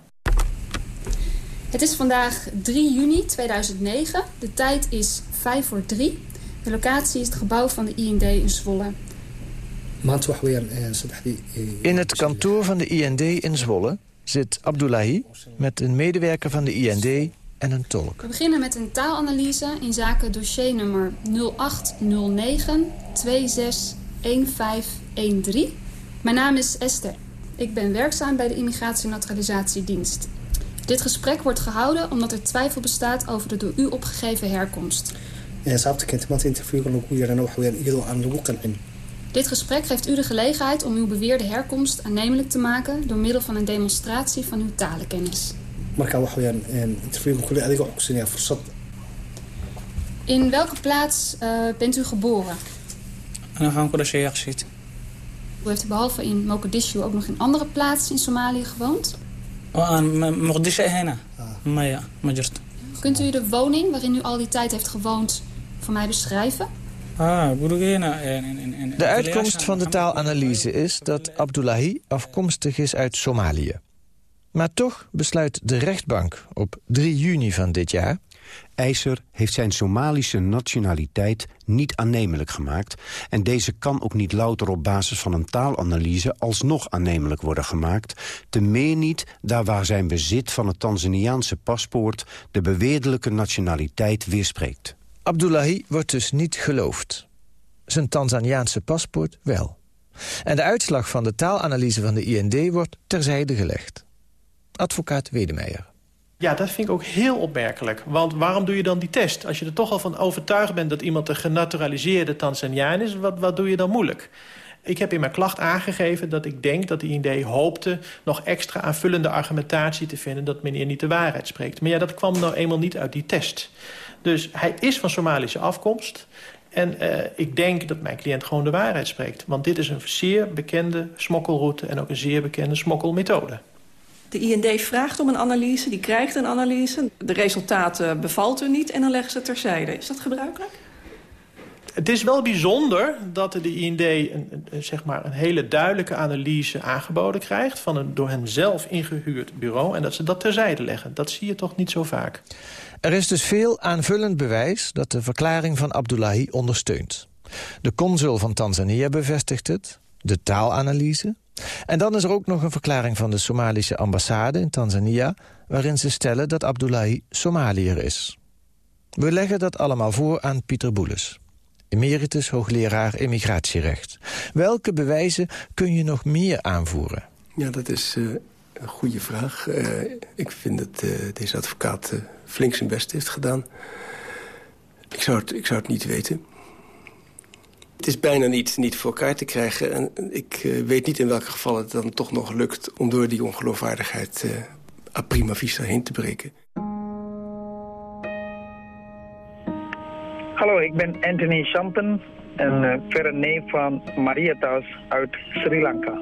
Het is vandaag 3 juni 2009. De tijd is 5 voor 3. De locatie is het gebouw van de IND in Zwolle. In het kantoor van de IND in Zwolle zit Abdullahi... met een medewerker van de IND en een tolk. We beginnen met een taalanalyse in zaken dossiernummer 0809 261513. Mijn naam is Esther. Ik ben werkzaam bij de Immigratie- en Naturalisatiedienst. Dit gesprek wordt gehouden omdat er twijfel bestaat over de door u opgegeven herkomst. Dit gesprek geeft u de gelegenheid om uw beweerde herkomst aannemelijk te maken... door middel van een demonstratie van uw talenkennis. In welke plaats uh, bent u geboren? U heeft behalve in Mogadishu ook nog in andere plaatsen in Somalië gewoond? Kunt u de woning waarin u al die tijd heeft gewoond voor mij beschrijven? De uitkomst van de taalanalyse is dat Abdullahi afkomstig is uit Somalië. Maar toch besluit de rechtbank op 3 juni van dit jaar... IJzer heeft zijn Somalische nationaliteit niet aannemelijk gemaakt... en deze kan ook niet louter op basis van een taalanalyse... alsnog aannemelijk worden gemaakt. Te meer niet daar waar zijn bezit van het Tanzaniaanse paspoort... de beweerdelijke nationaliteit weerspreekt. Abdullahi wordt dus niet geloofd. Zijn Tanzaniaanse paspoort wel. En de uitslag van de taalanalyse van de IND wordt terzijde gelegd. Advocaat Wedemeijer. Ja, dat vind ik ook heel opmerkelijk. Want waarom doe je dan die test? Als je er toch al van overtuigd bent dat iemand een genaturaliseerde Tanzaniaan is... wat, wat doe je dan moeilijk? Ik heb in mijn klacht aangegeven dat ik denk dat de IND hoopte... nog extra aanvullende argumentatie te vinden dat meneer niet de waarheid spreekt. Maar ja, dat kwam nou eenmaal niet uit die test. Dus hij is van Somalische afkomst. En uh, ik denk dat mijn cliënt gewoon de waarheid spreekt. Want dit is een zeer bekende smokkelroute en ook een zeer bekende smokkelmethode. De IND vraagt om een analyse, die krijgt een analyse. De resultaten bevalt u niet en dan leggen ze terzijde. Is dat gebruikelijk? Het is wel bijzonder dat de IND een, een, zeg maar een hele duidelijke analyse aangeboden krijgt... van een door hen zelf ingehuurd bureau en dat ze dat terzijde leggen. Dat zie je toch niet zo vaak. Er is dus veel aanvullend bewijs dat de verklaring van Abdullahi ondersteunt. De consul van Tanzania bevestigt het, de taalanalyse... En dan is er ook nog een verklaring van de Somalische ambassade in Tanzania... waarin ze stellen dat Abdullahi Somaliër is. We leggen dat allemaal voor aan Pieter Boeles, emeritus hoogleraar immigratierecht. Welke bewijzen kun je nog meer aanvoeren? Ja, dat is uh, een goede vraag. Uh, ik vind dat uh, deze advocaat flink zijn best heeft gedaan. Ik zou, het, ik zou het niet weten. Het is bijna niet, niet voor elkaar te krijgen. En ik uh, weet niet in welke gevallen het dan toch nog lukt... om door die ongeloofwaardigheid uh, a prima vista heen te breken. Hallo, ik ben Anthony Champen, een uh, verre neef van Mariatas uit Sri Lanka.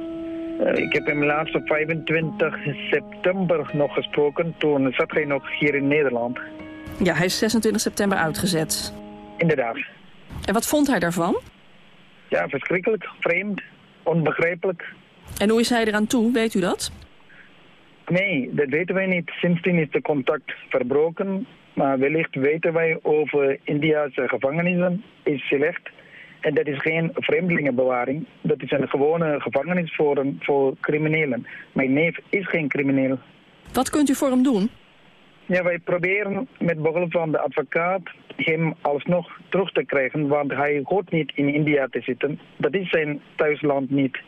Uh, ik heb hem laatst op 25 september nog gesproken. Toen zat hij nog hier in Nederland. Ja, hij is 26 september uitgezet. Inderdaad. En wat vond hij daarvan? Ja, verschrikkelijk, vreemd, onbegrijpelijk. En hoe is hij eraan toe, weet u dat? Nee, dat weten wij niet. Sindsdien is de contact verbroken. Maar wellicht weten wij over India's gevangenissen is slecht. En dat is geen vreemdelingenbewaring. Dat is een gewone gevangenis voor, voor criminelen. Mijn neef is geen crimineel. Wat kunt u voor hem doen? Ja, wij proberen met behulp van de advocaat hem alsnog terug te krijgen. Want hij hoort niet in India te zitten. Dat is zijn thuisland niet.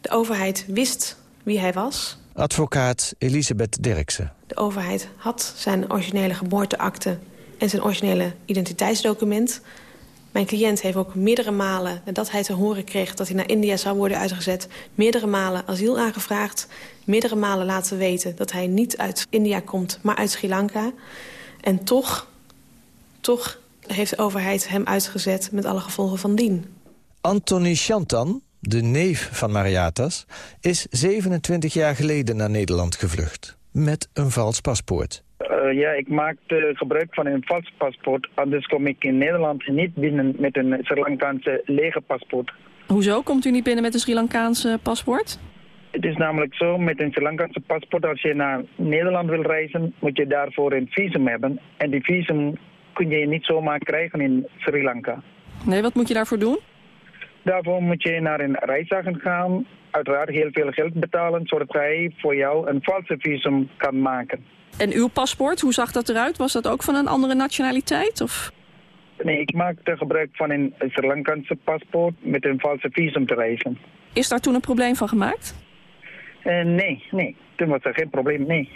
De overheid wist wie hij was. Advocaat Elisabeth Dirksen. De overheid had zijn originele geboorteakte en zijn originele identiteitsdocument. Mijn cliënt heeft ook meerdere malen, nadat hij te horen kreeg... dat hij naar India zou worden uitgezet, meerdere malen asiel aangevraagd. Meerdere malen laten weten dat hij niet uit India komt, maar uit Sri Lanka. En toch, toch heeft de overheid hem uitgezet met alle gevolgen van dien. Anthony Chantan, de neef van Mariatas, is 27 jaar geleden naar Nederland gevlucht. Met een vals paspoort. Uh, ja, ik maakte gebruik van een vals paspoort. Anders kom ik in Nederland niet binnen met een Sri Lankaanse lege paspoort. Hoezo komt u niet binnen met een Sri Lankaanse paspoort? Het is namelijk zo, met een Sri Lankaanse paspoort, als je naar Nederland wil reizen, moet je daarvoor een visum hebben. En die visum kun je niet zomaar krijgen in Sri Lanka. Nee, wat moet je daarvoor doen? Daarvoor moet je naar een reisagent gaan, uiteraard heel veel geld betalen, zodat hij voor jou een valse visum kan maken. En uw paspoort, hoe zag dat eruit? Was dat ook van een andere nationaliteit? Of? Nee, ik maakte gebruik van een Sri Lankaanse paspoort met een valse visum te reizen. Is daar toen een probleem van gemaakt? Uh, nee, nee. Toen was er geen probleem, nee.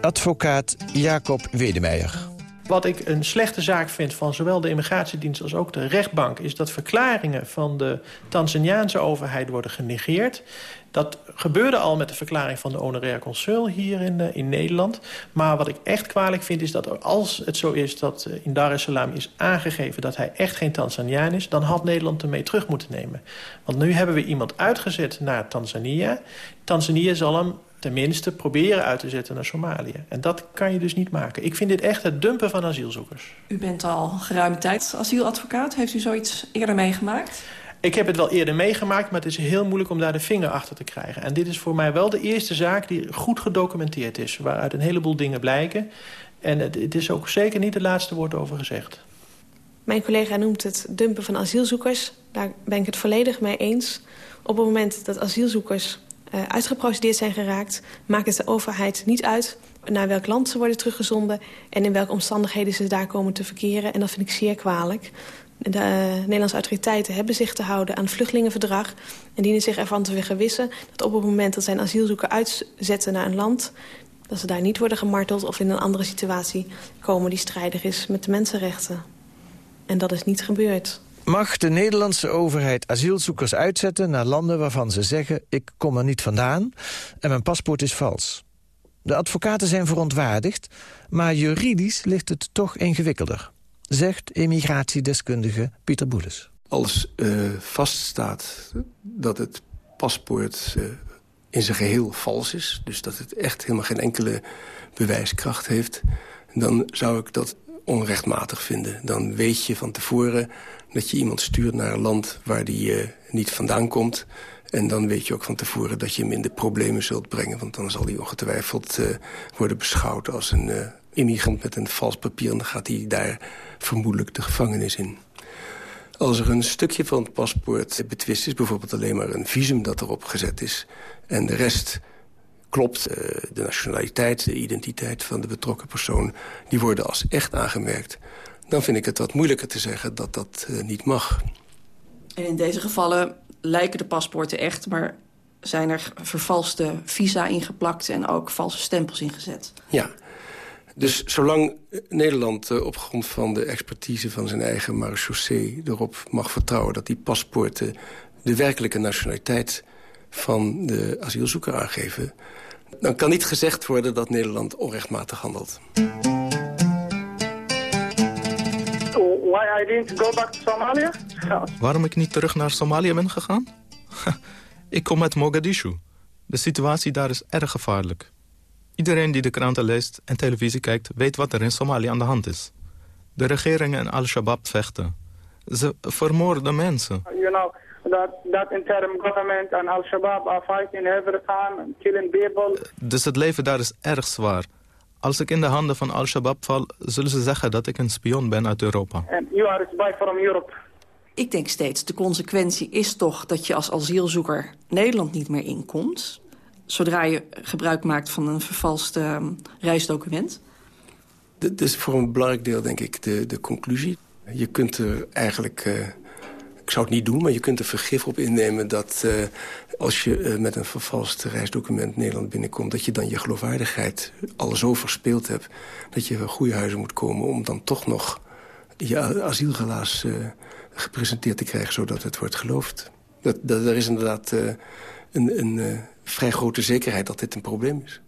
Advocaat Jacob Wedemeijer. Wat ik een slechte zaak vind van zowel de immigratiedienst als ook de rechtbank... is dat verklaringen van de Tanzaniaanse overheid worden genegeerd. Dat gebeurde al met de verklaring van de honorair consul hier in, uh, in Nederland. Maar wat ik echt kwalijk vind is dat als het zo is dat uh, in Dar es Salaam is aangegeven... dat hij echt geen Tanzaniaan is, dan had Nederland hem mee terug moeten nemen. Want nu hebben we iemand uitgezet naar Tanzania. Tanzania zal hem tenminste proberen uit te zetten naar Somalië. En dat kan je dus niet maken. Ik vind dit echt het dumpen van asielzoekers. U bent al geruime tijd asieladvocaat. Heeft u zoiets eerder meegemaakt? Ik heb het wel eerder meegemaakt, maar het is heel moeilijk om daar de vinger achter te krijgen. En dit is voor mij wel de eerste zaak die goed gedocumenteerd is... waaruit een heleboel dingen blijken. En het, is ook zeker niet het laatste woord over gezegd. Mijn collega noemt het dumpen van asielzoekers. Daar ben ik het volledig mee eens. Op het moment dat asielzoekers uh, uitgeprocedeerd zijn geraakt... maakt het de overheid niet uit naar welk land ze worden teruggezonden... en in welke omstandigheden ze daar komen te verkeren. En dat vind ik zeer kwalijk. De uh, Nederlandse autoriteiten hebben zich te houden aan het vluchtelingenverdrag... en dienen zich ervan te vergewissen dat op het moment dat zij een asielzoeker uitzetten naar een land... dat ze daar niet worden gemarteld of in een andere situatie komen die strijdig is met de mensenrechten. En dat is niet gebeurd. Mag de Nederlandse overheid asielzoekers uitzetten naar landen waarvan ze zeggen... ik kom er niet vandaan en mijn paspoort is vals? De advocaten zijn verontwaardigd, maar juridisch ligt het toch ingewikkelder zegt immigratiedeskundige Pieter Boedes. Als uh, vaststaat dat het paspoort uh, in zijn geheel vals is... dus dat het echt helemaal geen enkele bewijskracht heeft... dan zou ik dat onrechtmatig vinden. Dan weet je van tevoren dat je iemand stuurt naar een land waar die uh, niet vandaan komt... En dan weet je ook van tevoren dat je hem in de problemen zult brengen. Want dan zal hij ongetwijfeld worden beschouwd als een immigrant met een vals papier. En dan gaat hij daar vermoedelijk de gevangenis in. Als er een stukje van het paspoort betwist is, bijvoorbeeld alleen maar een visum dat erop gezet is... en de rest klopt, de nationaliteit, de identiteit van de betrokken persoon... die worden als echt aangemerkt, dan vind ik het wat moeilijker te zeggen dat dat uh, niet mag. En in deze gevallen lijken de paspoorten echt... maar zijn er vervalste visa ingeplakt en ook valse stempels ingezet? Ja, Dus zolang Nederland op grond van de expertise van zijn eigen marechaussee... erop mag vertrouwen dat die paspoorten de werkelijke nationaliteit van de asielzoeker aangeven... dan kan niet gezegd worden dat Nederland onrechtmatig handelt. Why I didn't go back to Somalia? Waarom ik niet terug naar Somalië ben gegaan? ik kom uit Mogadishu. De situatie daar is erg gevaarlijk. Iedereen die de kranten leest en televisie kijkt... weet wat er in Somalië aan de hand is. De regering en Al-Shabaab vechten. Ze vermoorden mensen. You know, that, that interim government and Al-Shabaab are fighting every time and killing people. Dus het leven daar is erg zwaar. Als ik in de handen van Al-Shabaab val, zullen ze zeggen dat ik een spion ben uit Europa. And you are a spy from Europe. Ik denk steeds, de consequentie is toch dat je als asielzoeker Nederland niet meer inkomt. Zodra je gebruik maakt van een vervalst uh, reisdocument. Dat is voor een belangrijk deel, denk ik, de, de conclusie. Je kunt er eigenlijk... Uh, ik zou het niet doen, maar je kunt er vergif op innemen... dat uh, als je uh, met een vervalst reisdocument Nederland binnenkomt... dat je dan je geloofwaardigheid al zo verspeeld hebt... dat je een goede huizen moet komen om dan toch nog je asielgelaas gepresenteerd te krijgen... zodat het wordt geloofd. Dat, dat, er is inderdaad een, een vrij grote zekerheid dat dit een probleem is.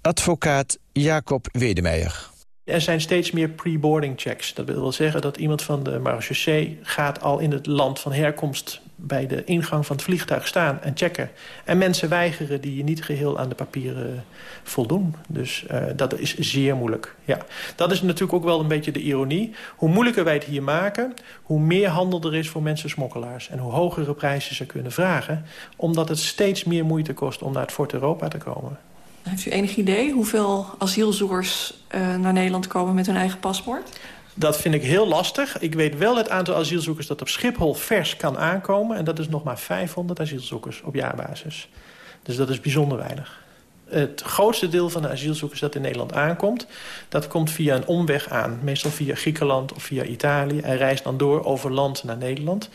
Advocaat Jacob Wedemeijer. Er zijn steeds meer pre-boarding checks. Dat wil zeggen dat iemand van de marechaussee gaat al in het land van herkomst bij de ingang van het vliegtuig staan en checken. En mensen weigeren die niet geheel aan de papieren voldoen. Dus uh, dat is zeer moeilijk. Ja. Dat is natuurlijk ook wel een beetje de ironie. Hoe moeilijker wij het hier maken, hoe meer handel er is voor mensensmokkelaars. En hoe hogere prijzen ze kunnen vragen. Omdat het steeds meer moeite kost om naar het Fort Europa te komen. Heeft u enig idee hoeveel asielzoekers uh, naar Nederland komen met hun eigen paspoort? Dat vind ik heel lastig. Ik weet wel het aantal asielzoekers dat op Schiphol vers kan aankomen. En dat is nog maar 500 asielzoekers op jaarbasis. Dus dat is bijzonder weinig. Het grootste deel van de asielzoekers dat in Nederland aankomt... dat komt via een omweg aan. Meestal via Griekenland of via Italië. En reist dan door over land naar Nederland.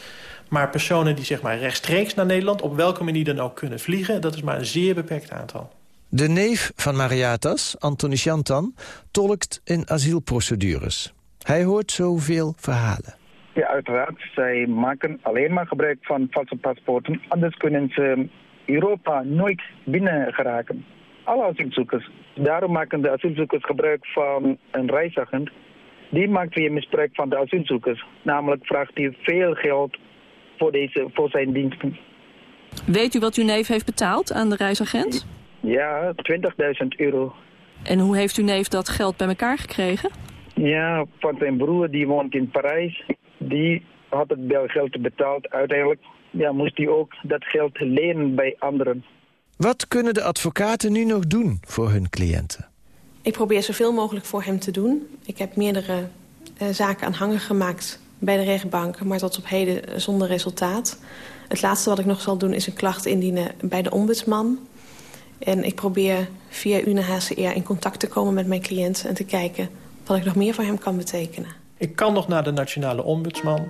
Maar personen die zeg maar rechtstreeks naar Nederland... op welke manier dan ook kunnen vliegen... dat is maar een zeer beperkt aantal. De neef van Mariatas, Antoni Chantan, tolkt in asielprocedures. Hij hoort zoveel verhalen. Ja, uiteraard. Zij maken alleen maar gebruik van valse paspoorten. Anders kunnen ze Europa nooit binnen geraken. Alle asielzoekers. Daarom maken de asielzoekers gebruik van een reisagent. Die maakt weer misbruik van de asielzoekers. Namelijk vraagt hij veel geld voor, deze, voor zijn diensten. Weet u wat uw neef heeft betaald aan de reisagent? Ja, 20.000 euro. En hoe heeft uw neef dat geld bij elkaar gekregen? Ja, van zijn broer, die woont in Parijs. Die had het geld betaald. Uiteindelijk ja, moest hij ook dat geld lenen bij anderen. Wat kunnen de advocaten nu nog doen voor hun cliënten? Ik probeer zoveel mogelijk voor hem te doen. Ik heb meerdere uh, zaken aanhangig gemaakt bij de rechtbank... maar tot op heden zonder resultaat. Het laatste wat ik nog zal doen is een klacht indienen bij de ombudsman... En ik probeer via UNHCR in contact te komen met mijn cliënt... en te kijken wat ik nog meer voor hem kan betekenen. Ik kan nog naar de nationale ombudsman.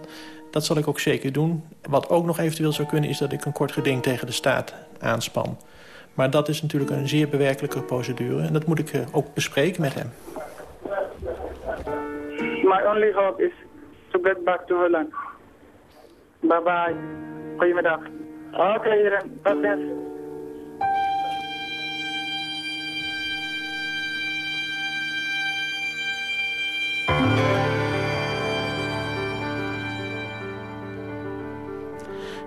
Dat zal ik ook zeker doen. Wat ook nog eventueel zou kunnen is dat ik een kort geding tegen de staat aanspan. Maar dat is natuurlijk een zeer bewerkelijke procedure. En dat moet ik ook bespreken met hem. My only hope is to get back to Holland. Bye bye. Goedemiddag. Oké, okay, iedereen. Tot ziens.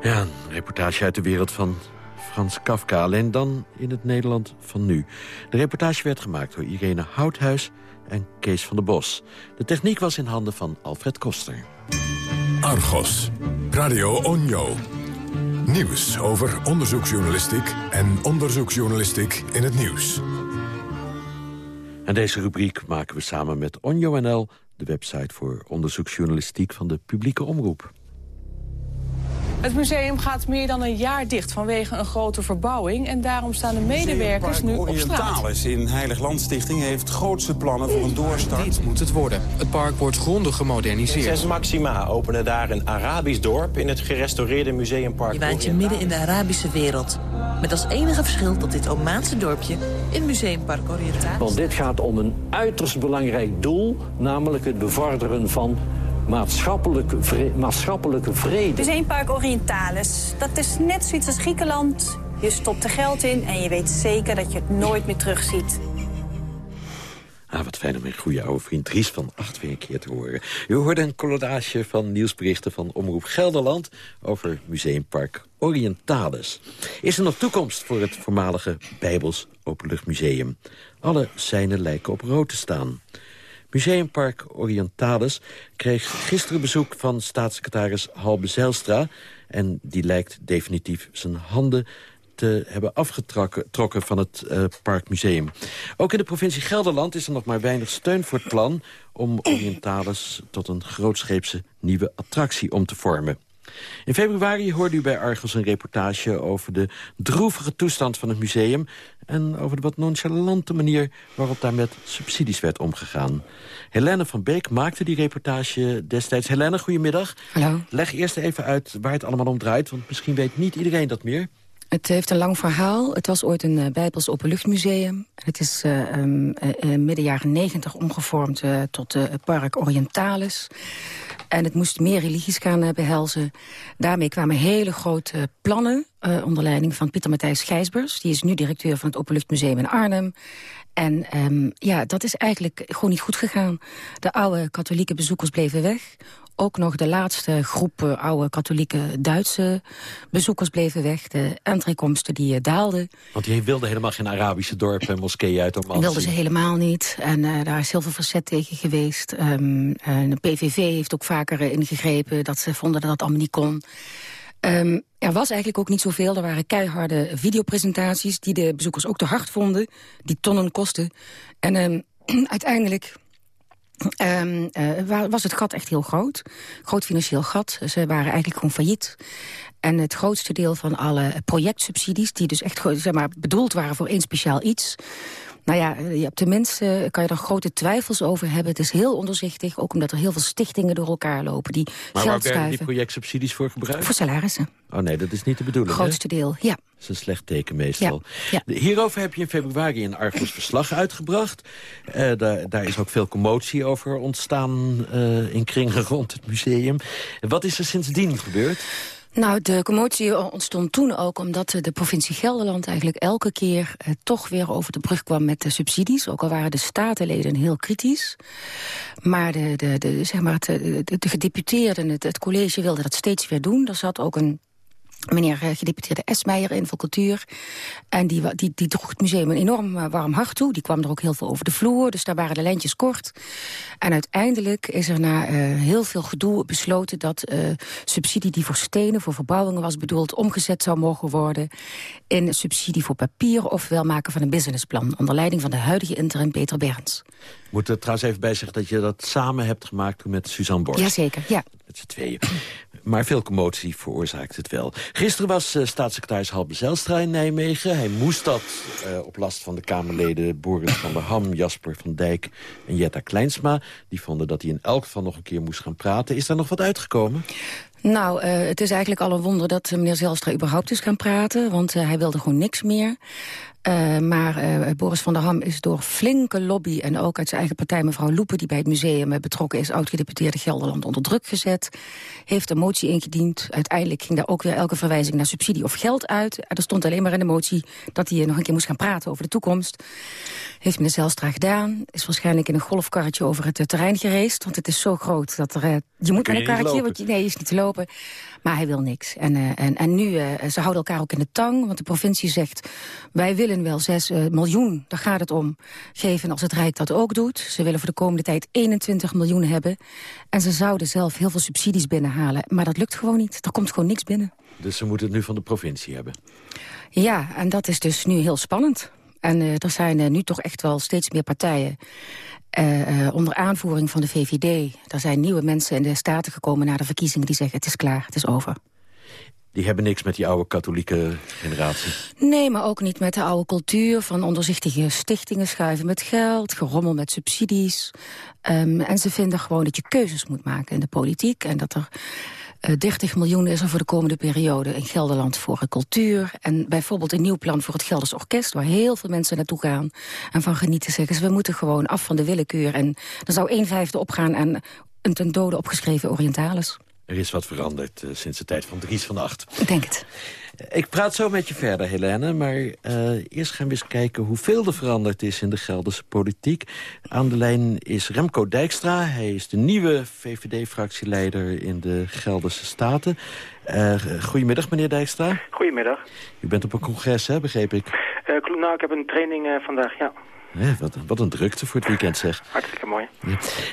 Ja, een reportage uit de wereld van Frans Kafka. Alleen dan in het Nederland van nu. De reportage werd gemaakt door Irene Houthuis en Kees van der Bos. De techniek was in handen van Alfred Koster. Argos, Radio Onjo. Nieuws over onderzoeksjournalistiek en onderzoeksjournalistiek in het nieuws. En deze rubriek maken we samen met OnjoNL... de website voor onderzoeksjournalistiek van de publieke omroep. Het museum gaat meer dan een jaar dicht vanwege een grote verbouwing... en daarom staan de medewerkers nu op straat. Orientalis in Heilig Landstichting heeft grootse plannen voor een doorstart. Dit moet het worden. Het park wordt grondig gemoderniseerd. Zes Maxima openen daar een Arabisch dorp in het gerestaureerde museumpark. Je waant je midden in de Arabische wereld. Met als enige verschil dat dit Omaanse dorpje in Museumpark Oriëntalis... Want dit gaat om een uiterst belangrijk doel, namelijk het bevorderen van maatschappelijke, vre maatschappelijke vrede. Museumpark Orientalis, dat is net zoiets als Griekenland. Je stopt er geld in en je weet zeker dat je het nooit meer terugziet. Ah, wat fijn om mijn goede oude vriend Dries van Acht weer een keer te horen. U hoorde een collage van nieuwsberichten van Omroep Gelderland... over Museumpark Orientalis. Is er nog toekomst voor het voormalige Bijbels Openluchtmuseum? Alle seinen lijken op rood te staan. Museumpark Orientalis kreeg gisteren bezoek van staatssecretaris Halbe Zijlstra... en die lijkt definitief zijn handen te hebben afgetrokken van het uh, Parkmuseum. Ook in de provincie Gelderland is er nog maar weinig steun voor het plan... om Orientalis tot een grootscheepse nieuwe attractie om te vormen. In februari hoorde u bij Argos een reportage over de droevige toestand van het museum... en over de wat nonchalante manier waarop daar met subsidies werd omgegaan. Helene van Beek maakte die reportage destijds. Helene, goedemiddag. Hallo. Leg eerst even uit waar het allemaal om draait, want misschien weet niet iedereen dat meer. Het heeft een lang verhaal. Het was ooit een uh, Bijbels openluchtmuseum. Het is uh, um, uh, midden jaren negentig omgevormd tot het park Orientalis. En het moest meer religies gaan behelzen. Daarmee kwamen hele grote plannen onder leiding van Pieter Matthijs Gijsbers. Die is nu directeur van het Openluchtmuseum in Arnhem. En um, ja, dat is eigenlijk gewoon niet goed gegaan. De oude katholieke bezoekers bleven weg ook nog de laatste groep oude katholieke Duitse bezoekers bleven weg. De entreekomsten die uh, daalden. Want die wilden helemaal geen Arabische dorpen en moskeeën uit Oman. wilden ze helemaal niet. En uh, daar is heel veel verzet tegen geweest. Um, de PVV heeft ook vaker ingegrepen dat ze vonden dat dat allemaal niet kon. Um, er was eigenlijk ook niet zoveel. Er waren keiharde videopresentaties die de bezoekers ook te hard vonden. Die tonnen kosten. En um, uiteindelijk Um, uh, was het gat echt heel groot. Groot financieel gat. Ze waren eigenlijk gewoon failliet. En het grootste deel van alle projectsubsidies... die dus echt zeg maar, bedoeld waren voor één speciaal iets... Nou ja, op tenminste kan je er grote twijfels over hebben. Het is heel onderzichtig, ook omdat er heel veel stichtingen door elkaar lopen... die maar geld waar werden die projectsubsidies voor gebruikt? Voor salarissen. Oh nee, dat is niet de bedoeling, Het grootste deel, ja. Dat is een slecht teken meestal. Ja, ja. Hierover heb je in februari een Argos verslag uitgebracht. Uh, daar, daar, is ook veel commotie over ontstaan uh, in kringen rond het museum. Wat is er sindsdien gebeurd? Nou, de commotie ontstond toen ook omdat de provincie Gelderland eigenlijk elke keer eh, toch weer over de brug kwam met de subsidies. Ook al waren de statenleden heel kritisch. Maar de, de, de, zeg maar het, de, de gedeputeerden, het, het college wilde dat steeds weer doen. Er zat ook een meneer gedeputeerde Esmeijer in voor cultuur. En die, die, die droeg het museum een enorm warm hart toe. Die kwam er ook heel veel over de vloer, dus daar waren de lijntjes kort. En uiteindelijk is er na uh, heel veel gedoe besloten... dat uh, subsidie die voor stenen, voor verbouwingen was bedoeld... omgezet zou mogen worden in subsidie voor papier... ofwel maken van een businessplan... onder leiding van de huidige interim Peter Berends. Ik moet er trouwens even bij zeggen dat je dat samen hebt gemaakt met Suzanne Borst. Jazeker, ja. Met z'n tweeën. Maar veel commotie veroorzaakt het wel. Gisteren was uh, staatssecretaris Halbe Zijlstra in Nijmegen. Hij moest dat uh, op last van de Kamerleden Boris van der Ham, Jasper van Dijk en Jetta Kleinsma. Die vonden dat hij in elk geval nog een keer moest gaan praten. Is daar nog wat uitgekomen? Nou, uh, het is eigenlijk al een wonder dat meneer Zijlstra überhaupt is gaan praten. Want hij wilde gewoon niks meer. Uh, maar uh, Boris van der Ham is door flinke lobby... en ook uit zijn eigen partij, mevrouw Loepen... die bij het museum betrokken is, oud-gedeputeerde Gelderland... onder druk gezet, heeft een motie ingediend. Uiteindelijk ging daar ook weer elke verwijzing naar subsidie of geld uit. Er stond alleen maar in de motie dat hij nog een keer moest gaan praten over de toekomst. Heeft meneer Zelstra gedaan. Is waarschijnlijk in een golfkarretje over het terrein gereisd. Want het is zo groot dat er... Uh, je moet met een karretje, want je, nee, is niet te lopen. Maar hij wil niks. En, uh, en, en nu, uh, ze houden elkaar ook in de tang. Want de provincie zegt, wij willen wel 6 uh, miljoen, daar gaat het om, geven als het Rijk dat ook doet. Ze willen voor de komende tijd 21 miljoen hebben. En ze zouden zelf heel veel subsidies binnenhalen. Maar dat lukt gewoon niet. Er komt gewoon niks binnen. Dus ze moeten het nu van de provincie hebben? Ja, en dat is dus nu heel spannend. En uh, er zijn uh, nu toch echt wel steeds meer partijen. Uh, onder aanvoering van de VVD. Er zijn nieuwe mensen in de Staten gekomen na de verkiezingen... die zeggen het is klaar, het is over. Die hebben niks met die oude katholieke generatie. Nee, maar ook niet met de oude cultuur van onderzichtige stichtingen schuiven met geld, gerommel met subsidies. Um, en ze vinden gewoon dat je keuzes moet maken in de politiek en dat er uh, 30 miljoen is er voor de komende periode in Gelderland voor cultuur. En bijvoorbeeld een nieuw plan voor het Gelders Orkest... waar heel veel mensen naartoe gaan en van genieten. Zeggen ze, we moeten gewoon af van de willekeur. En er zou een vijfde opgaan aan een ten dode opgeschreven Orientalis. Er is wat veranderd uh, sinds de tijd van Dries van Acht. Ik denk het. Ik praat zo met je verder, Helene. Maar uh, eerst gaan we eens kijken hoeveel er veranderd is in de Gelderse politiek. Aan de lijn is Remco Dijkstra. Hij is de nieuwe VVD-fractieleider in de Gelderse Staten. Uh, goedemiddag, meneer Dijkstra. Goedemiddag. U bent op een congres, hè, begreep ik? nou, ik heb een training vandaag, ja. Ja, wat, wat, een drukte voor het weekend, zeg. Hartstikke mooi.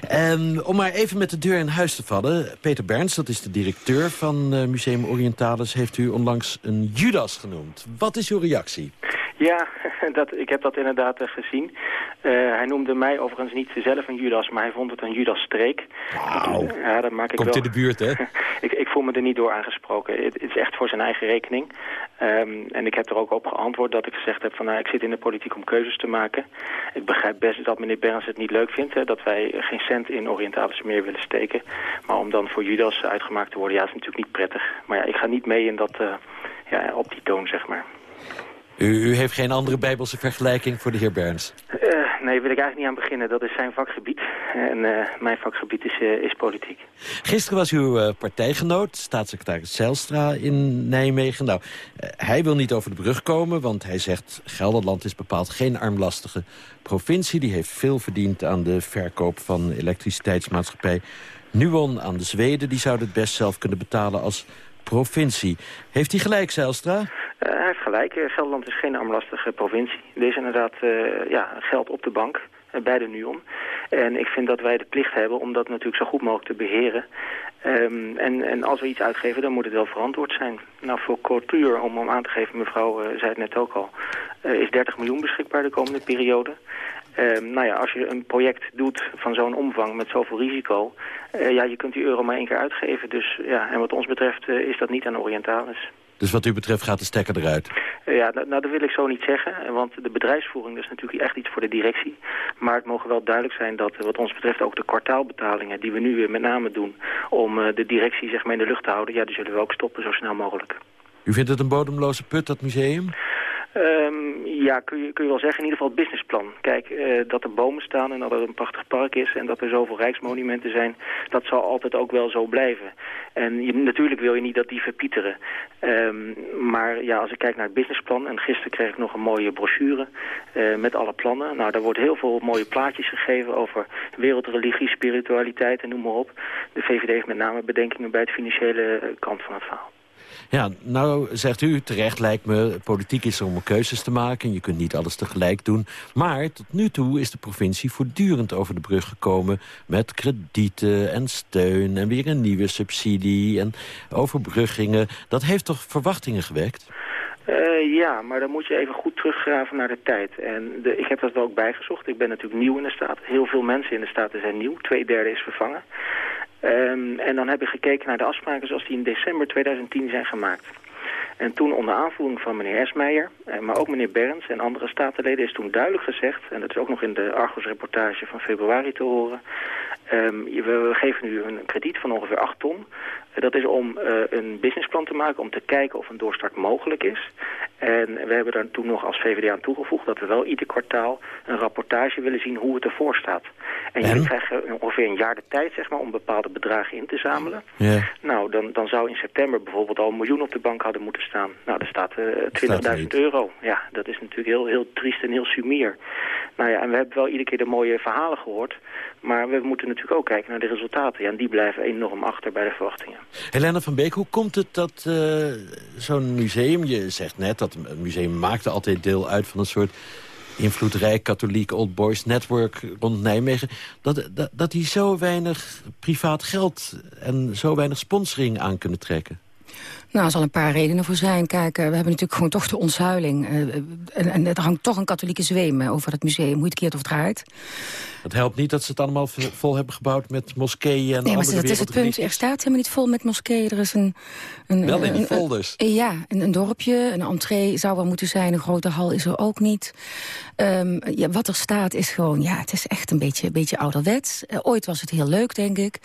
Ja. Um, om maar even met de deur in huis te vallen. Peter Berns, dat is de directeur van uh, Museum Orientalis... heeft u onlangs een Judas genoemd. Wat is uw reactie? Ja, dat, ik heb dat inderdaad uh, gezien. Uh, hij noemde mij overigens niet zelf een Judas, maar hij vond het een Judas-streek. Ja, dat maak ik Komt wel... in de buurt, hè? ik, ik voel me er niet door aangesproken. Het, is echt voor zijn eigen rekening. Um, en ik heb er ook op geantwoord dat ik gezegd heb van... Nou, ik zit in de politiek om keuzes te maken. Ik begrijp best dat meneer Berns het niet leuk vindt... Hè, dat wij geen cent in Orientalis meer willen steken. Maar om dan voor Judas uitgemaakt te worden, ja, is natuurlijk niet prettig. Maar ja, ik ga niet mee in dat, uh, ja, op die toon, zeg maar. U, u, heeft geen andere bijbelse vergelijking voor de heer Berns? Uh, nee, wil ik eigenlijk niet aan beginnen. Dat is zijn vakgebied. En uh, mijn vakgebied is, uh, is politiek. Gisteren was uw partijgenoot, staatssecretaris Zijlstra in Nijmegen. Nou, hij wil niet over de brug komen, want hij zegt... Gelderland is bepaald geen armlastige provincie. Die heeft veel verdiend aan de verkoop van elektriciteitsmaatschappij Nuon aan de Zweden. Die zouden het best zelf kunnen betalen als provincie. Heeft hij gelijk, Zijlstra? Uh, hij heeft gelijk. Gelderland is geen armlastige provincie. Er is inderdaad uh, ja, geld op de bank bij de NUON. En ik vind dat wij de plicht hebben om dat natuurlijk zo goed mogelijk te beheren. Um, en, en als we iets uitgeven, dan moet het wel verantwoord zijn. Nou, voor cultuur, om hem aan te geven, mevrouw zei het net ook al... is 30 miljoen beschikbaar de komende periode. Uh, nou ja, als je een project doet van zo'n omvang met zoveel risico... Uh, ja, je kunt die euro maar één keer uitgeven. Dus ja, en wat ons betreft uh, is dat niet aan Orientalis. Dus wat u betreft gaat de stekker eruit? ja, nou, nou, dat wil ik zo niet zeggen. Want de bedrijfsvoering is natuurlijk echt iets voor de directie. Maar het mogen wel duidelijk zijn dat wat ons betreft ook de kwartaalbetalingen... die we nu met name doen om de directie zeg maar, in de lucht te houden... ja, die zullen we ook stoppen zo snel mogelijk. U vindt het een bodemloze put, dat museum? Um, ja, kun je, kun je wel zeggen. In ieder geval het businessplan. Kijk, uh, dat er bomen staan en dat er een prachtig park is... en dat er zoveel rijksmonumenten zijn... dat zal altijd ook wel zo blijven. En je, natuurlijk wil je niet dat die verpieteren. Um, maar ja, als ik kijk naar het businessplan... en gisteren kreeg ik nog een mooie brochure uh, met alle plannen. Nou, daar wordt heel veel mooie plaatjes gegeven... over wereldreligie, spiritualiteit en noem maar op. De VVD heeft met name bedenkingen bij het financiële kant van het verhaal. Ja, nou zegt u terecht, lijkt me, politiek is er om keuzes te maken. Je kunt niet alles tegelijk doen. Maar tot nu toe is de provincie voortdurend over de brug gekomen... met kredieten en steun en weer een nieuwe subsidie en overbruggingen. Dat heeft toch verwachtingen gewekt? Uh, ja, maar dan moet je even goed teruggraven naar de tijd. En de, ik heb dat wel ook bijgezocht. Ik ben natuurlijk nieuw in de staat. Heel veel mensen in de staten zijn nieuw. Twee derde is vervangen. Um, en dan heb ik gekeken naar de afspraken zoals die in december 2010 zijn gemaakt. En toen onder aanvoering van meneer Esmeijer, eh, maar ook meneer Berns en andere statenleden is toen duidelijk gezegd, en dat is ook nog in de Argos-reportage van februari te horen, we geven nu een krediet van ongeveer 8 ton. Dat is om uh, een businessplan te maken, om te kijken of een doorstart mogelijk is. En we hebben daar toen nog als VVD aan toegevoegd dat we wel ieder kwartaal een rapportage willen zien hoe het ervoor staat. En, en? jullie krijgen ongeveer een jaar de tijd zeg maar, om bepaalde bedragen in te zamelen. Ja. Nou, dan, dan zou in september bijvoorbeeld al een miljoen op de bank hadden moeten staan. Nou, daar staat uh, 20.000 euro. Ja, dat is natuurlijk heel, heel triest en heel sumier. Nou ja, en we hebben wel iedere keer de mooie verhalen gehoord. Maar we moeten natuurlijk ook kijken naar de resultaten. Ja, en die blijven enorm achter bij de verwachtingen. Helena van Beek, hoe komt het dat uh, zo'n museum... je zegt net dat het museum maakte altijd deel uit van een soort invloedrijk katholiek Old Boys Network rond Nijmegen... dat, dat, dat die zo weinig privaat geld en zo weinig sponsoring aan kunnen trekken? Nou, er zal een paar redenen voor zijn. Kijk, we hebben natuurlijk gewoon toch de ontzuiling. Uh, en, en, er hangt toch een katholieke zweem over het museum, hoe het keert of draait. Het helpt niet dat ze het allemaal vol hebben gebouwd met moskeeën en Nee, maar dat is het punt. Er staat helemaal niet vol met moskeeën. Er is een... een wel in die folders. ja, een, een, dorpje, een entree zou wel moeten zijn. Een grote hal is er ook niet. Um, ja, wat er staat is gewoon, ja, het is echt een beetje, een beetje ouderwets. Uh, ooit was het heel leuk, denk ik.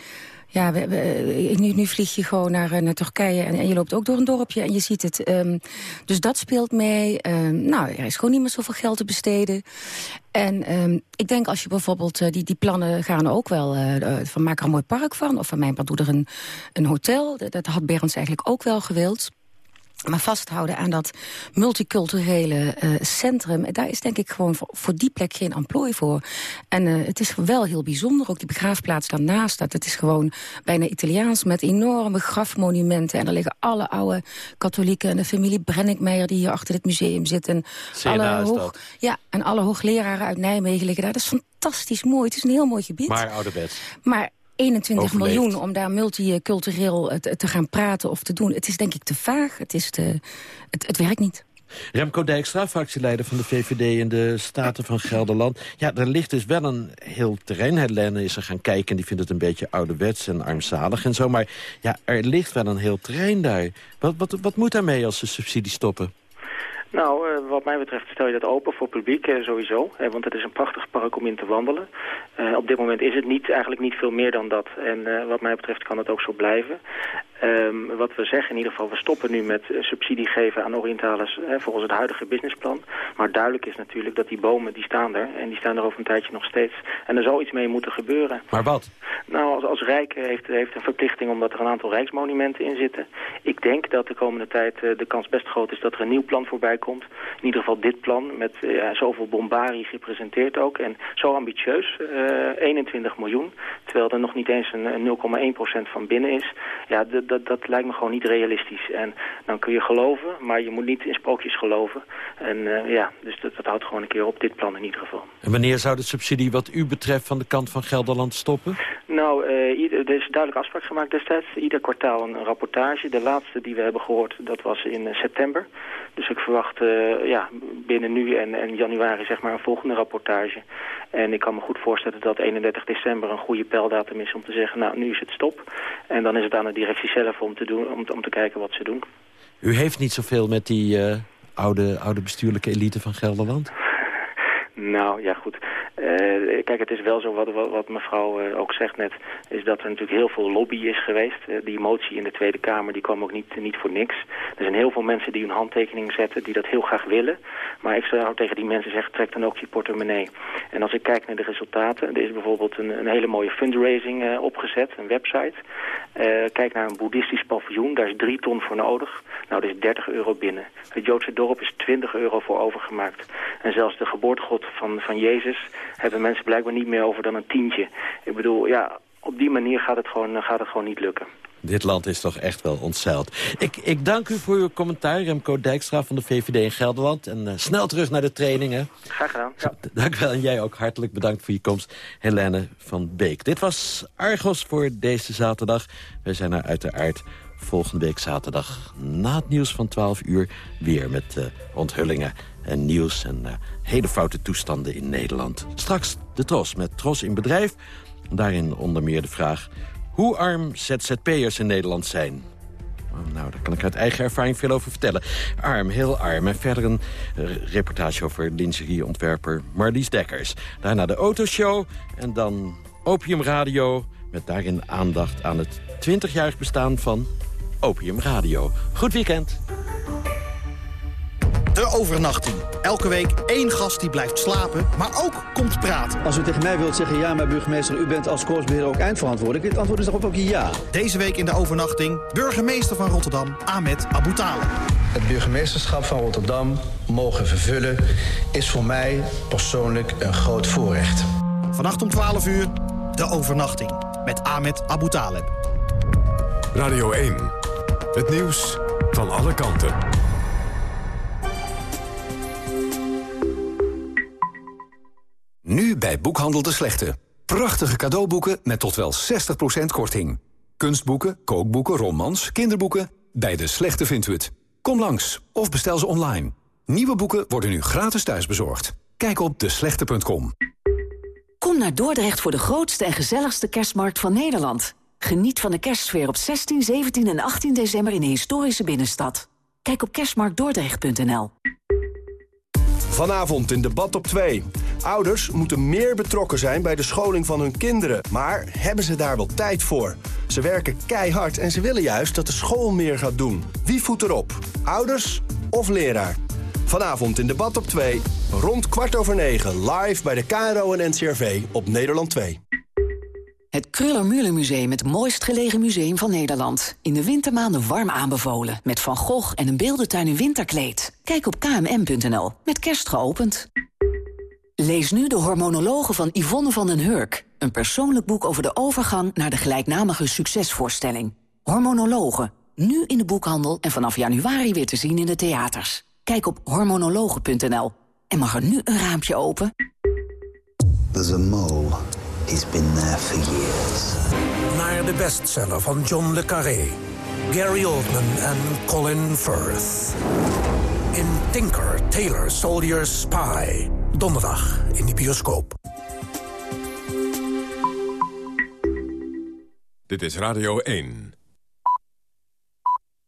Ja, we, we, nu, nu, vlieg je gewoon naar, eh, naar Turkije en, je loopt ook door een dorpje en je ziet het. Um, dus dat speelt mee. Um, nou, er is gewoon niet meer zoveel geld te besteden. En um, ik denk als je bijvoorbeeld, uh, die, die plannen gaan ook wel, van maak er een mooi park van. Of van mijn part doe er een, een hotel. Dat, dat had Berends eigenlijk ook wel gewild. Maar vasthouden aan dat multiculturele uh, centrum... daar is denk ik gewoon voor, voor die plek geen amplooi voor. En uh, het is wel heel bijzonder, ook die begraafplaats daarnaast. Dat het is gewoon bijna Italiaans met enorme grafmonumenten. En er liggen alle oude katholieken en de familie Brenninkmeijer... die hier achter dit museum zit. En alle, hoog, ja, en alle hoogleraren uit Nijmegen liggen daar. Dat is fantastisch mooi. Het is een heel mooi gebied. Maar ouderwets. Maar 21 miljoen om daar multicultureel te, te gaan praten of te doen. Het is denk ik te vaag. Het, is te, het, het werkt niet. Remco Dijkstra, fractieleider van de VVD in de Staten van Gelderland. Ja, er ligt dus wel een heel terrein. Helene is er gaan kijken en die vindt het een beetje ouderwets en armzalig en zo. Maar ja, er ligt wel een heel terrein daar. Wat, wat, wat moet daarmee als ze subsidie stoppen? Nou, uh, wat mij betreft stel je dat open voor publiek uh, sowieso. Uh, want het is een prachtig park om in te wandelen. op dit moment is het niet, eigenlijk niet veel meer dan dat. En wat mij betreft kan het ook zo blijven. Um, wat we zeggen in ieder geval, we stoppen nu met subsidie geven aan Orientalis volgens het huidige businessplan. Maar duidelijk is natuurlijk dat die bomen, die staan er. En die staan er over een tijdje nog steeds. En er zal iets mee moeten gebeuren. Maar wat? Nou, als, als Rijk heeft, heeft een verplichting omdat er een aantal rijksmonumenten in zitten. Ik denk dat de komende tijd de kans best groot is dat er een nieuw plan voorbij komt. In ieder geval dit plan met uh, zoveel bombarie gepresenteerd ook. En zo ambitieus, uh, 21 miljoen. Terwijl er nog niet eens een 0,1% van binnen is. Ja, dat, dat lijkt me gewoon niet realistisch. En dan kun je geloven, maar je moet niet in sprookjes geloven. En uh, ja, dus dat, dat houdt gewoon een keer op, dit plan in ieder geval. En wanneer zou de subsidie wat u betreft van de kant van Gelderland stoppen? Nou, uh, er is duidelijk afspraak gemaakt destijds. Ieder kwartaal een rapportage. De laatste die we hebben gehoord, dat was in september. Dus ik verwacht uh, ja, binnen nu en, en januari zeg maar een volgende rapportage. En ik kan me goed voorstellen dat 31 december een goede pijldatum is om te zeggen... nou, nu is het stop. En dan is het aan de directie zelf om te, doen, om, om te kijken wat ze doen. U heeft niet zoveel met die uh, oude, oude bestuurlijke elite van Gelderland? Nou, ja goed. Uh, kijk, het is wel zo, wat, wat, mevrouw uh, ook zegt net, is dat er natuurlijk heel veel lobby is geweest. Uh, die motie in de Tweede Kamer, die kwam ook niet, niet voor niks. Er zijn heel veel mensen die hun handtekening zetten, die dat heel graag willen. Maar ik zou tegen die mensen zeggen, trek dan ook je portemonnee. En als ik kijk naar de resultaten, er is bijvoorbeeld een, een hele mooie fundraising opgezet, een website. kijk naar een boeddhistisch paviljoen, daar is drie ton voor nodig. Nou, er is 30 euro binnen. Het Joodse dorp is 20 euro voor overgemaakt. En zelfs de geboortegod van, van Jezus hebben mensen blijkbaar niet meer over dan een tientje. Ik bedoel, ja, op die manier gaat het gewoon, gaat het gewoon niet lukken. Dit land is toch echt wel ontzeild. Ik, ik dank u voor uw commentaar, Remco Dijkstra van de VVD in Gelderland. En uh, snel terug naar de trainingen. Graag gedaan. Ja. Dank wel en jij ook hartelijk bedankt voor je komst, Helene van Beek. Dit was Argos voor deze zaterdag. Wij zijn er uiteraard volgende week zaterdag na het nieuws van 12 uur... weer met uh, onthullingen en nieuws en uh, hele foute toestanden in Nederland. Straks de TROS met TROS in bedrijf. Daarin onder meer de vraag hoe arm ZZP'ers in Nederland zijn. Oh, nou, daar kan ik uit eigen ervaring veel over vertellen. Arm, heel arm. En verder een uh, reportage over lingerieontwerper Marlies Dekkers. Daarna de autoshow en dan Opium Radio... met daarin aandacht aan het 20-jarig bestaan van Opium Radio. Goed weekend. De overnachting. Elke week één gast die blijft slapen, maar ook komt praten. Als u tegen mij wilt zeggen, ja, maar burgemeester, u bent als koersbeheerder ook eindverantwoordelijk. Het antwoord is daarop ook ja. Deze week in de overnachting, burgemeester van Rotterdam, Ahmed Abu Talib. Het burgemeesterschap van Rotterdam mogen vervullen is voor mij persoonlijk een groot voorrecht. Vannacht om 12 uur, de overnachting met Ahmed Abu Talib. Radio 1, het nieuws van alle kanten. Bij Boekhandel de Slechte. Prachtige cadeauboeken met tot wel 60% korting. Kunstboeken, kookboeken, romans, kinderboeken. Bij De Slechte vindt u het. Kom langs of bestel ze online. Nieuwe boeken worden nu gratis thuisbezorgd. Kijk op deslechte.com. Kom naar Dordrecht voor de grootste en gezelligste kerstmarkt van Nederland. Geniet van de kerstsfeer op 16, 17 en 18 december in de historische binnenstad. Kijk op kerstmarktdordrecht.nl. Vanavond in debat op 2. Ouders moeten meer betrokken zijn bij de scholing van hun kinderen. Maar hebben ze daar wel tijd voor? Ze werken keihard en ze willen juist dat de school meer gaat doen. Wie voet erop? Ouders of leraar? Vanavond in debat op 2, rond kwart over 9, live bij de KRO en NCRV op Nederland 2. Het Kruller-Müller Museum, het mooist gelegen museum van Nederland. In de wintermaanden warm aanbevolen. Met Van Gogh en een beeldentuin in winterkleed. Kijk op kmm.nl, met kerst geopend. Lees nu de hormonologen van Yvonne van den Hurk. Een persoonlijk boek over de overgang naar de gelijknamige succesvoorstelling. Hormonologen, nu in de boekhandel en vanaf januari weer te zien in de theaters. Kijk op hormonologen.nl. En mag er nu een raampje open? There's a mole. He's been there for years. Naar de bestseller van John le Carré. Gary Oldman en Colin Firth. In Tinker, Tailor, Soldier, Spy. Donderdag in de bioscoop. Dit is Radio 1.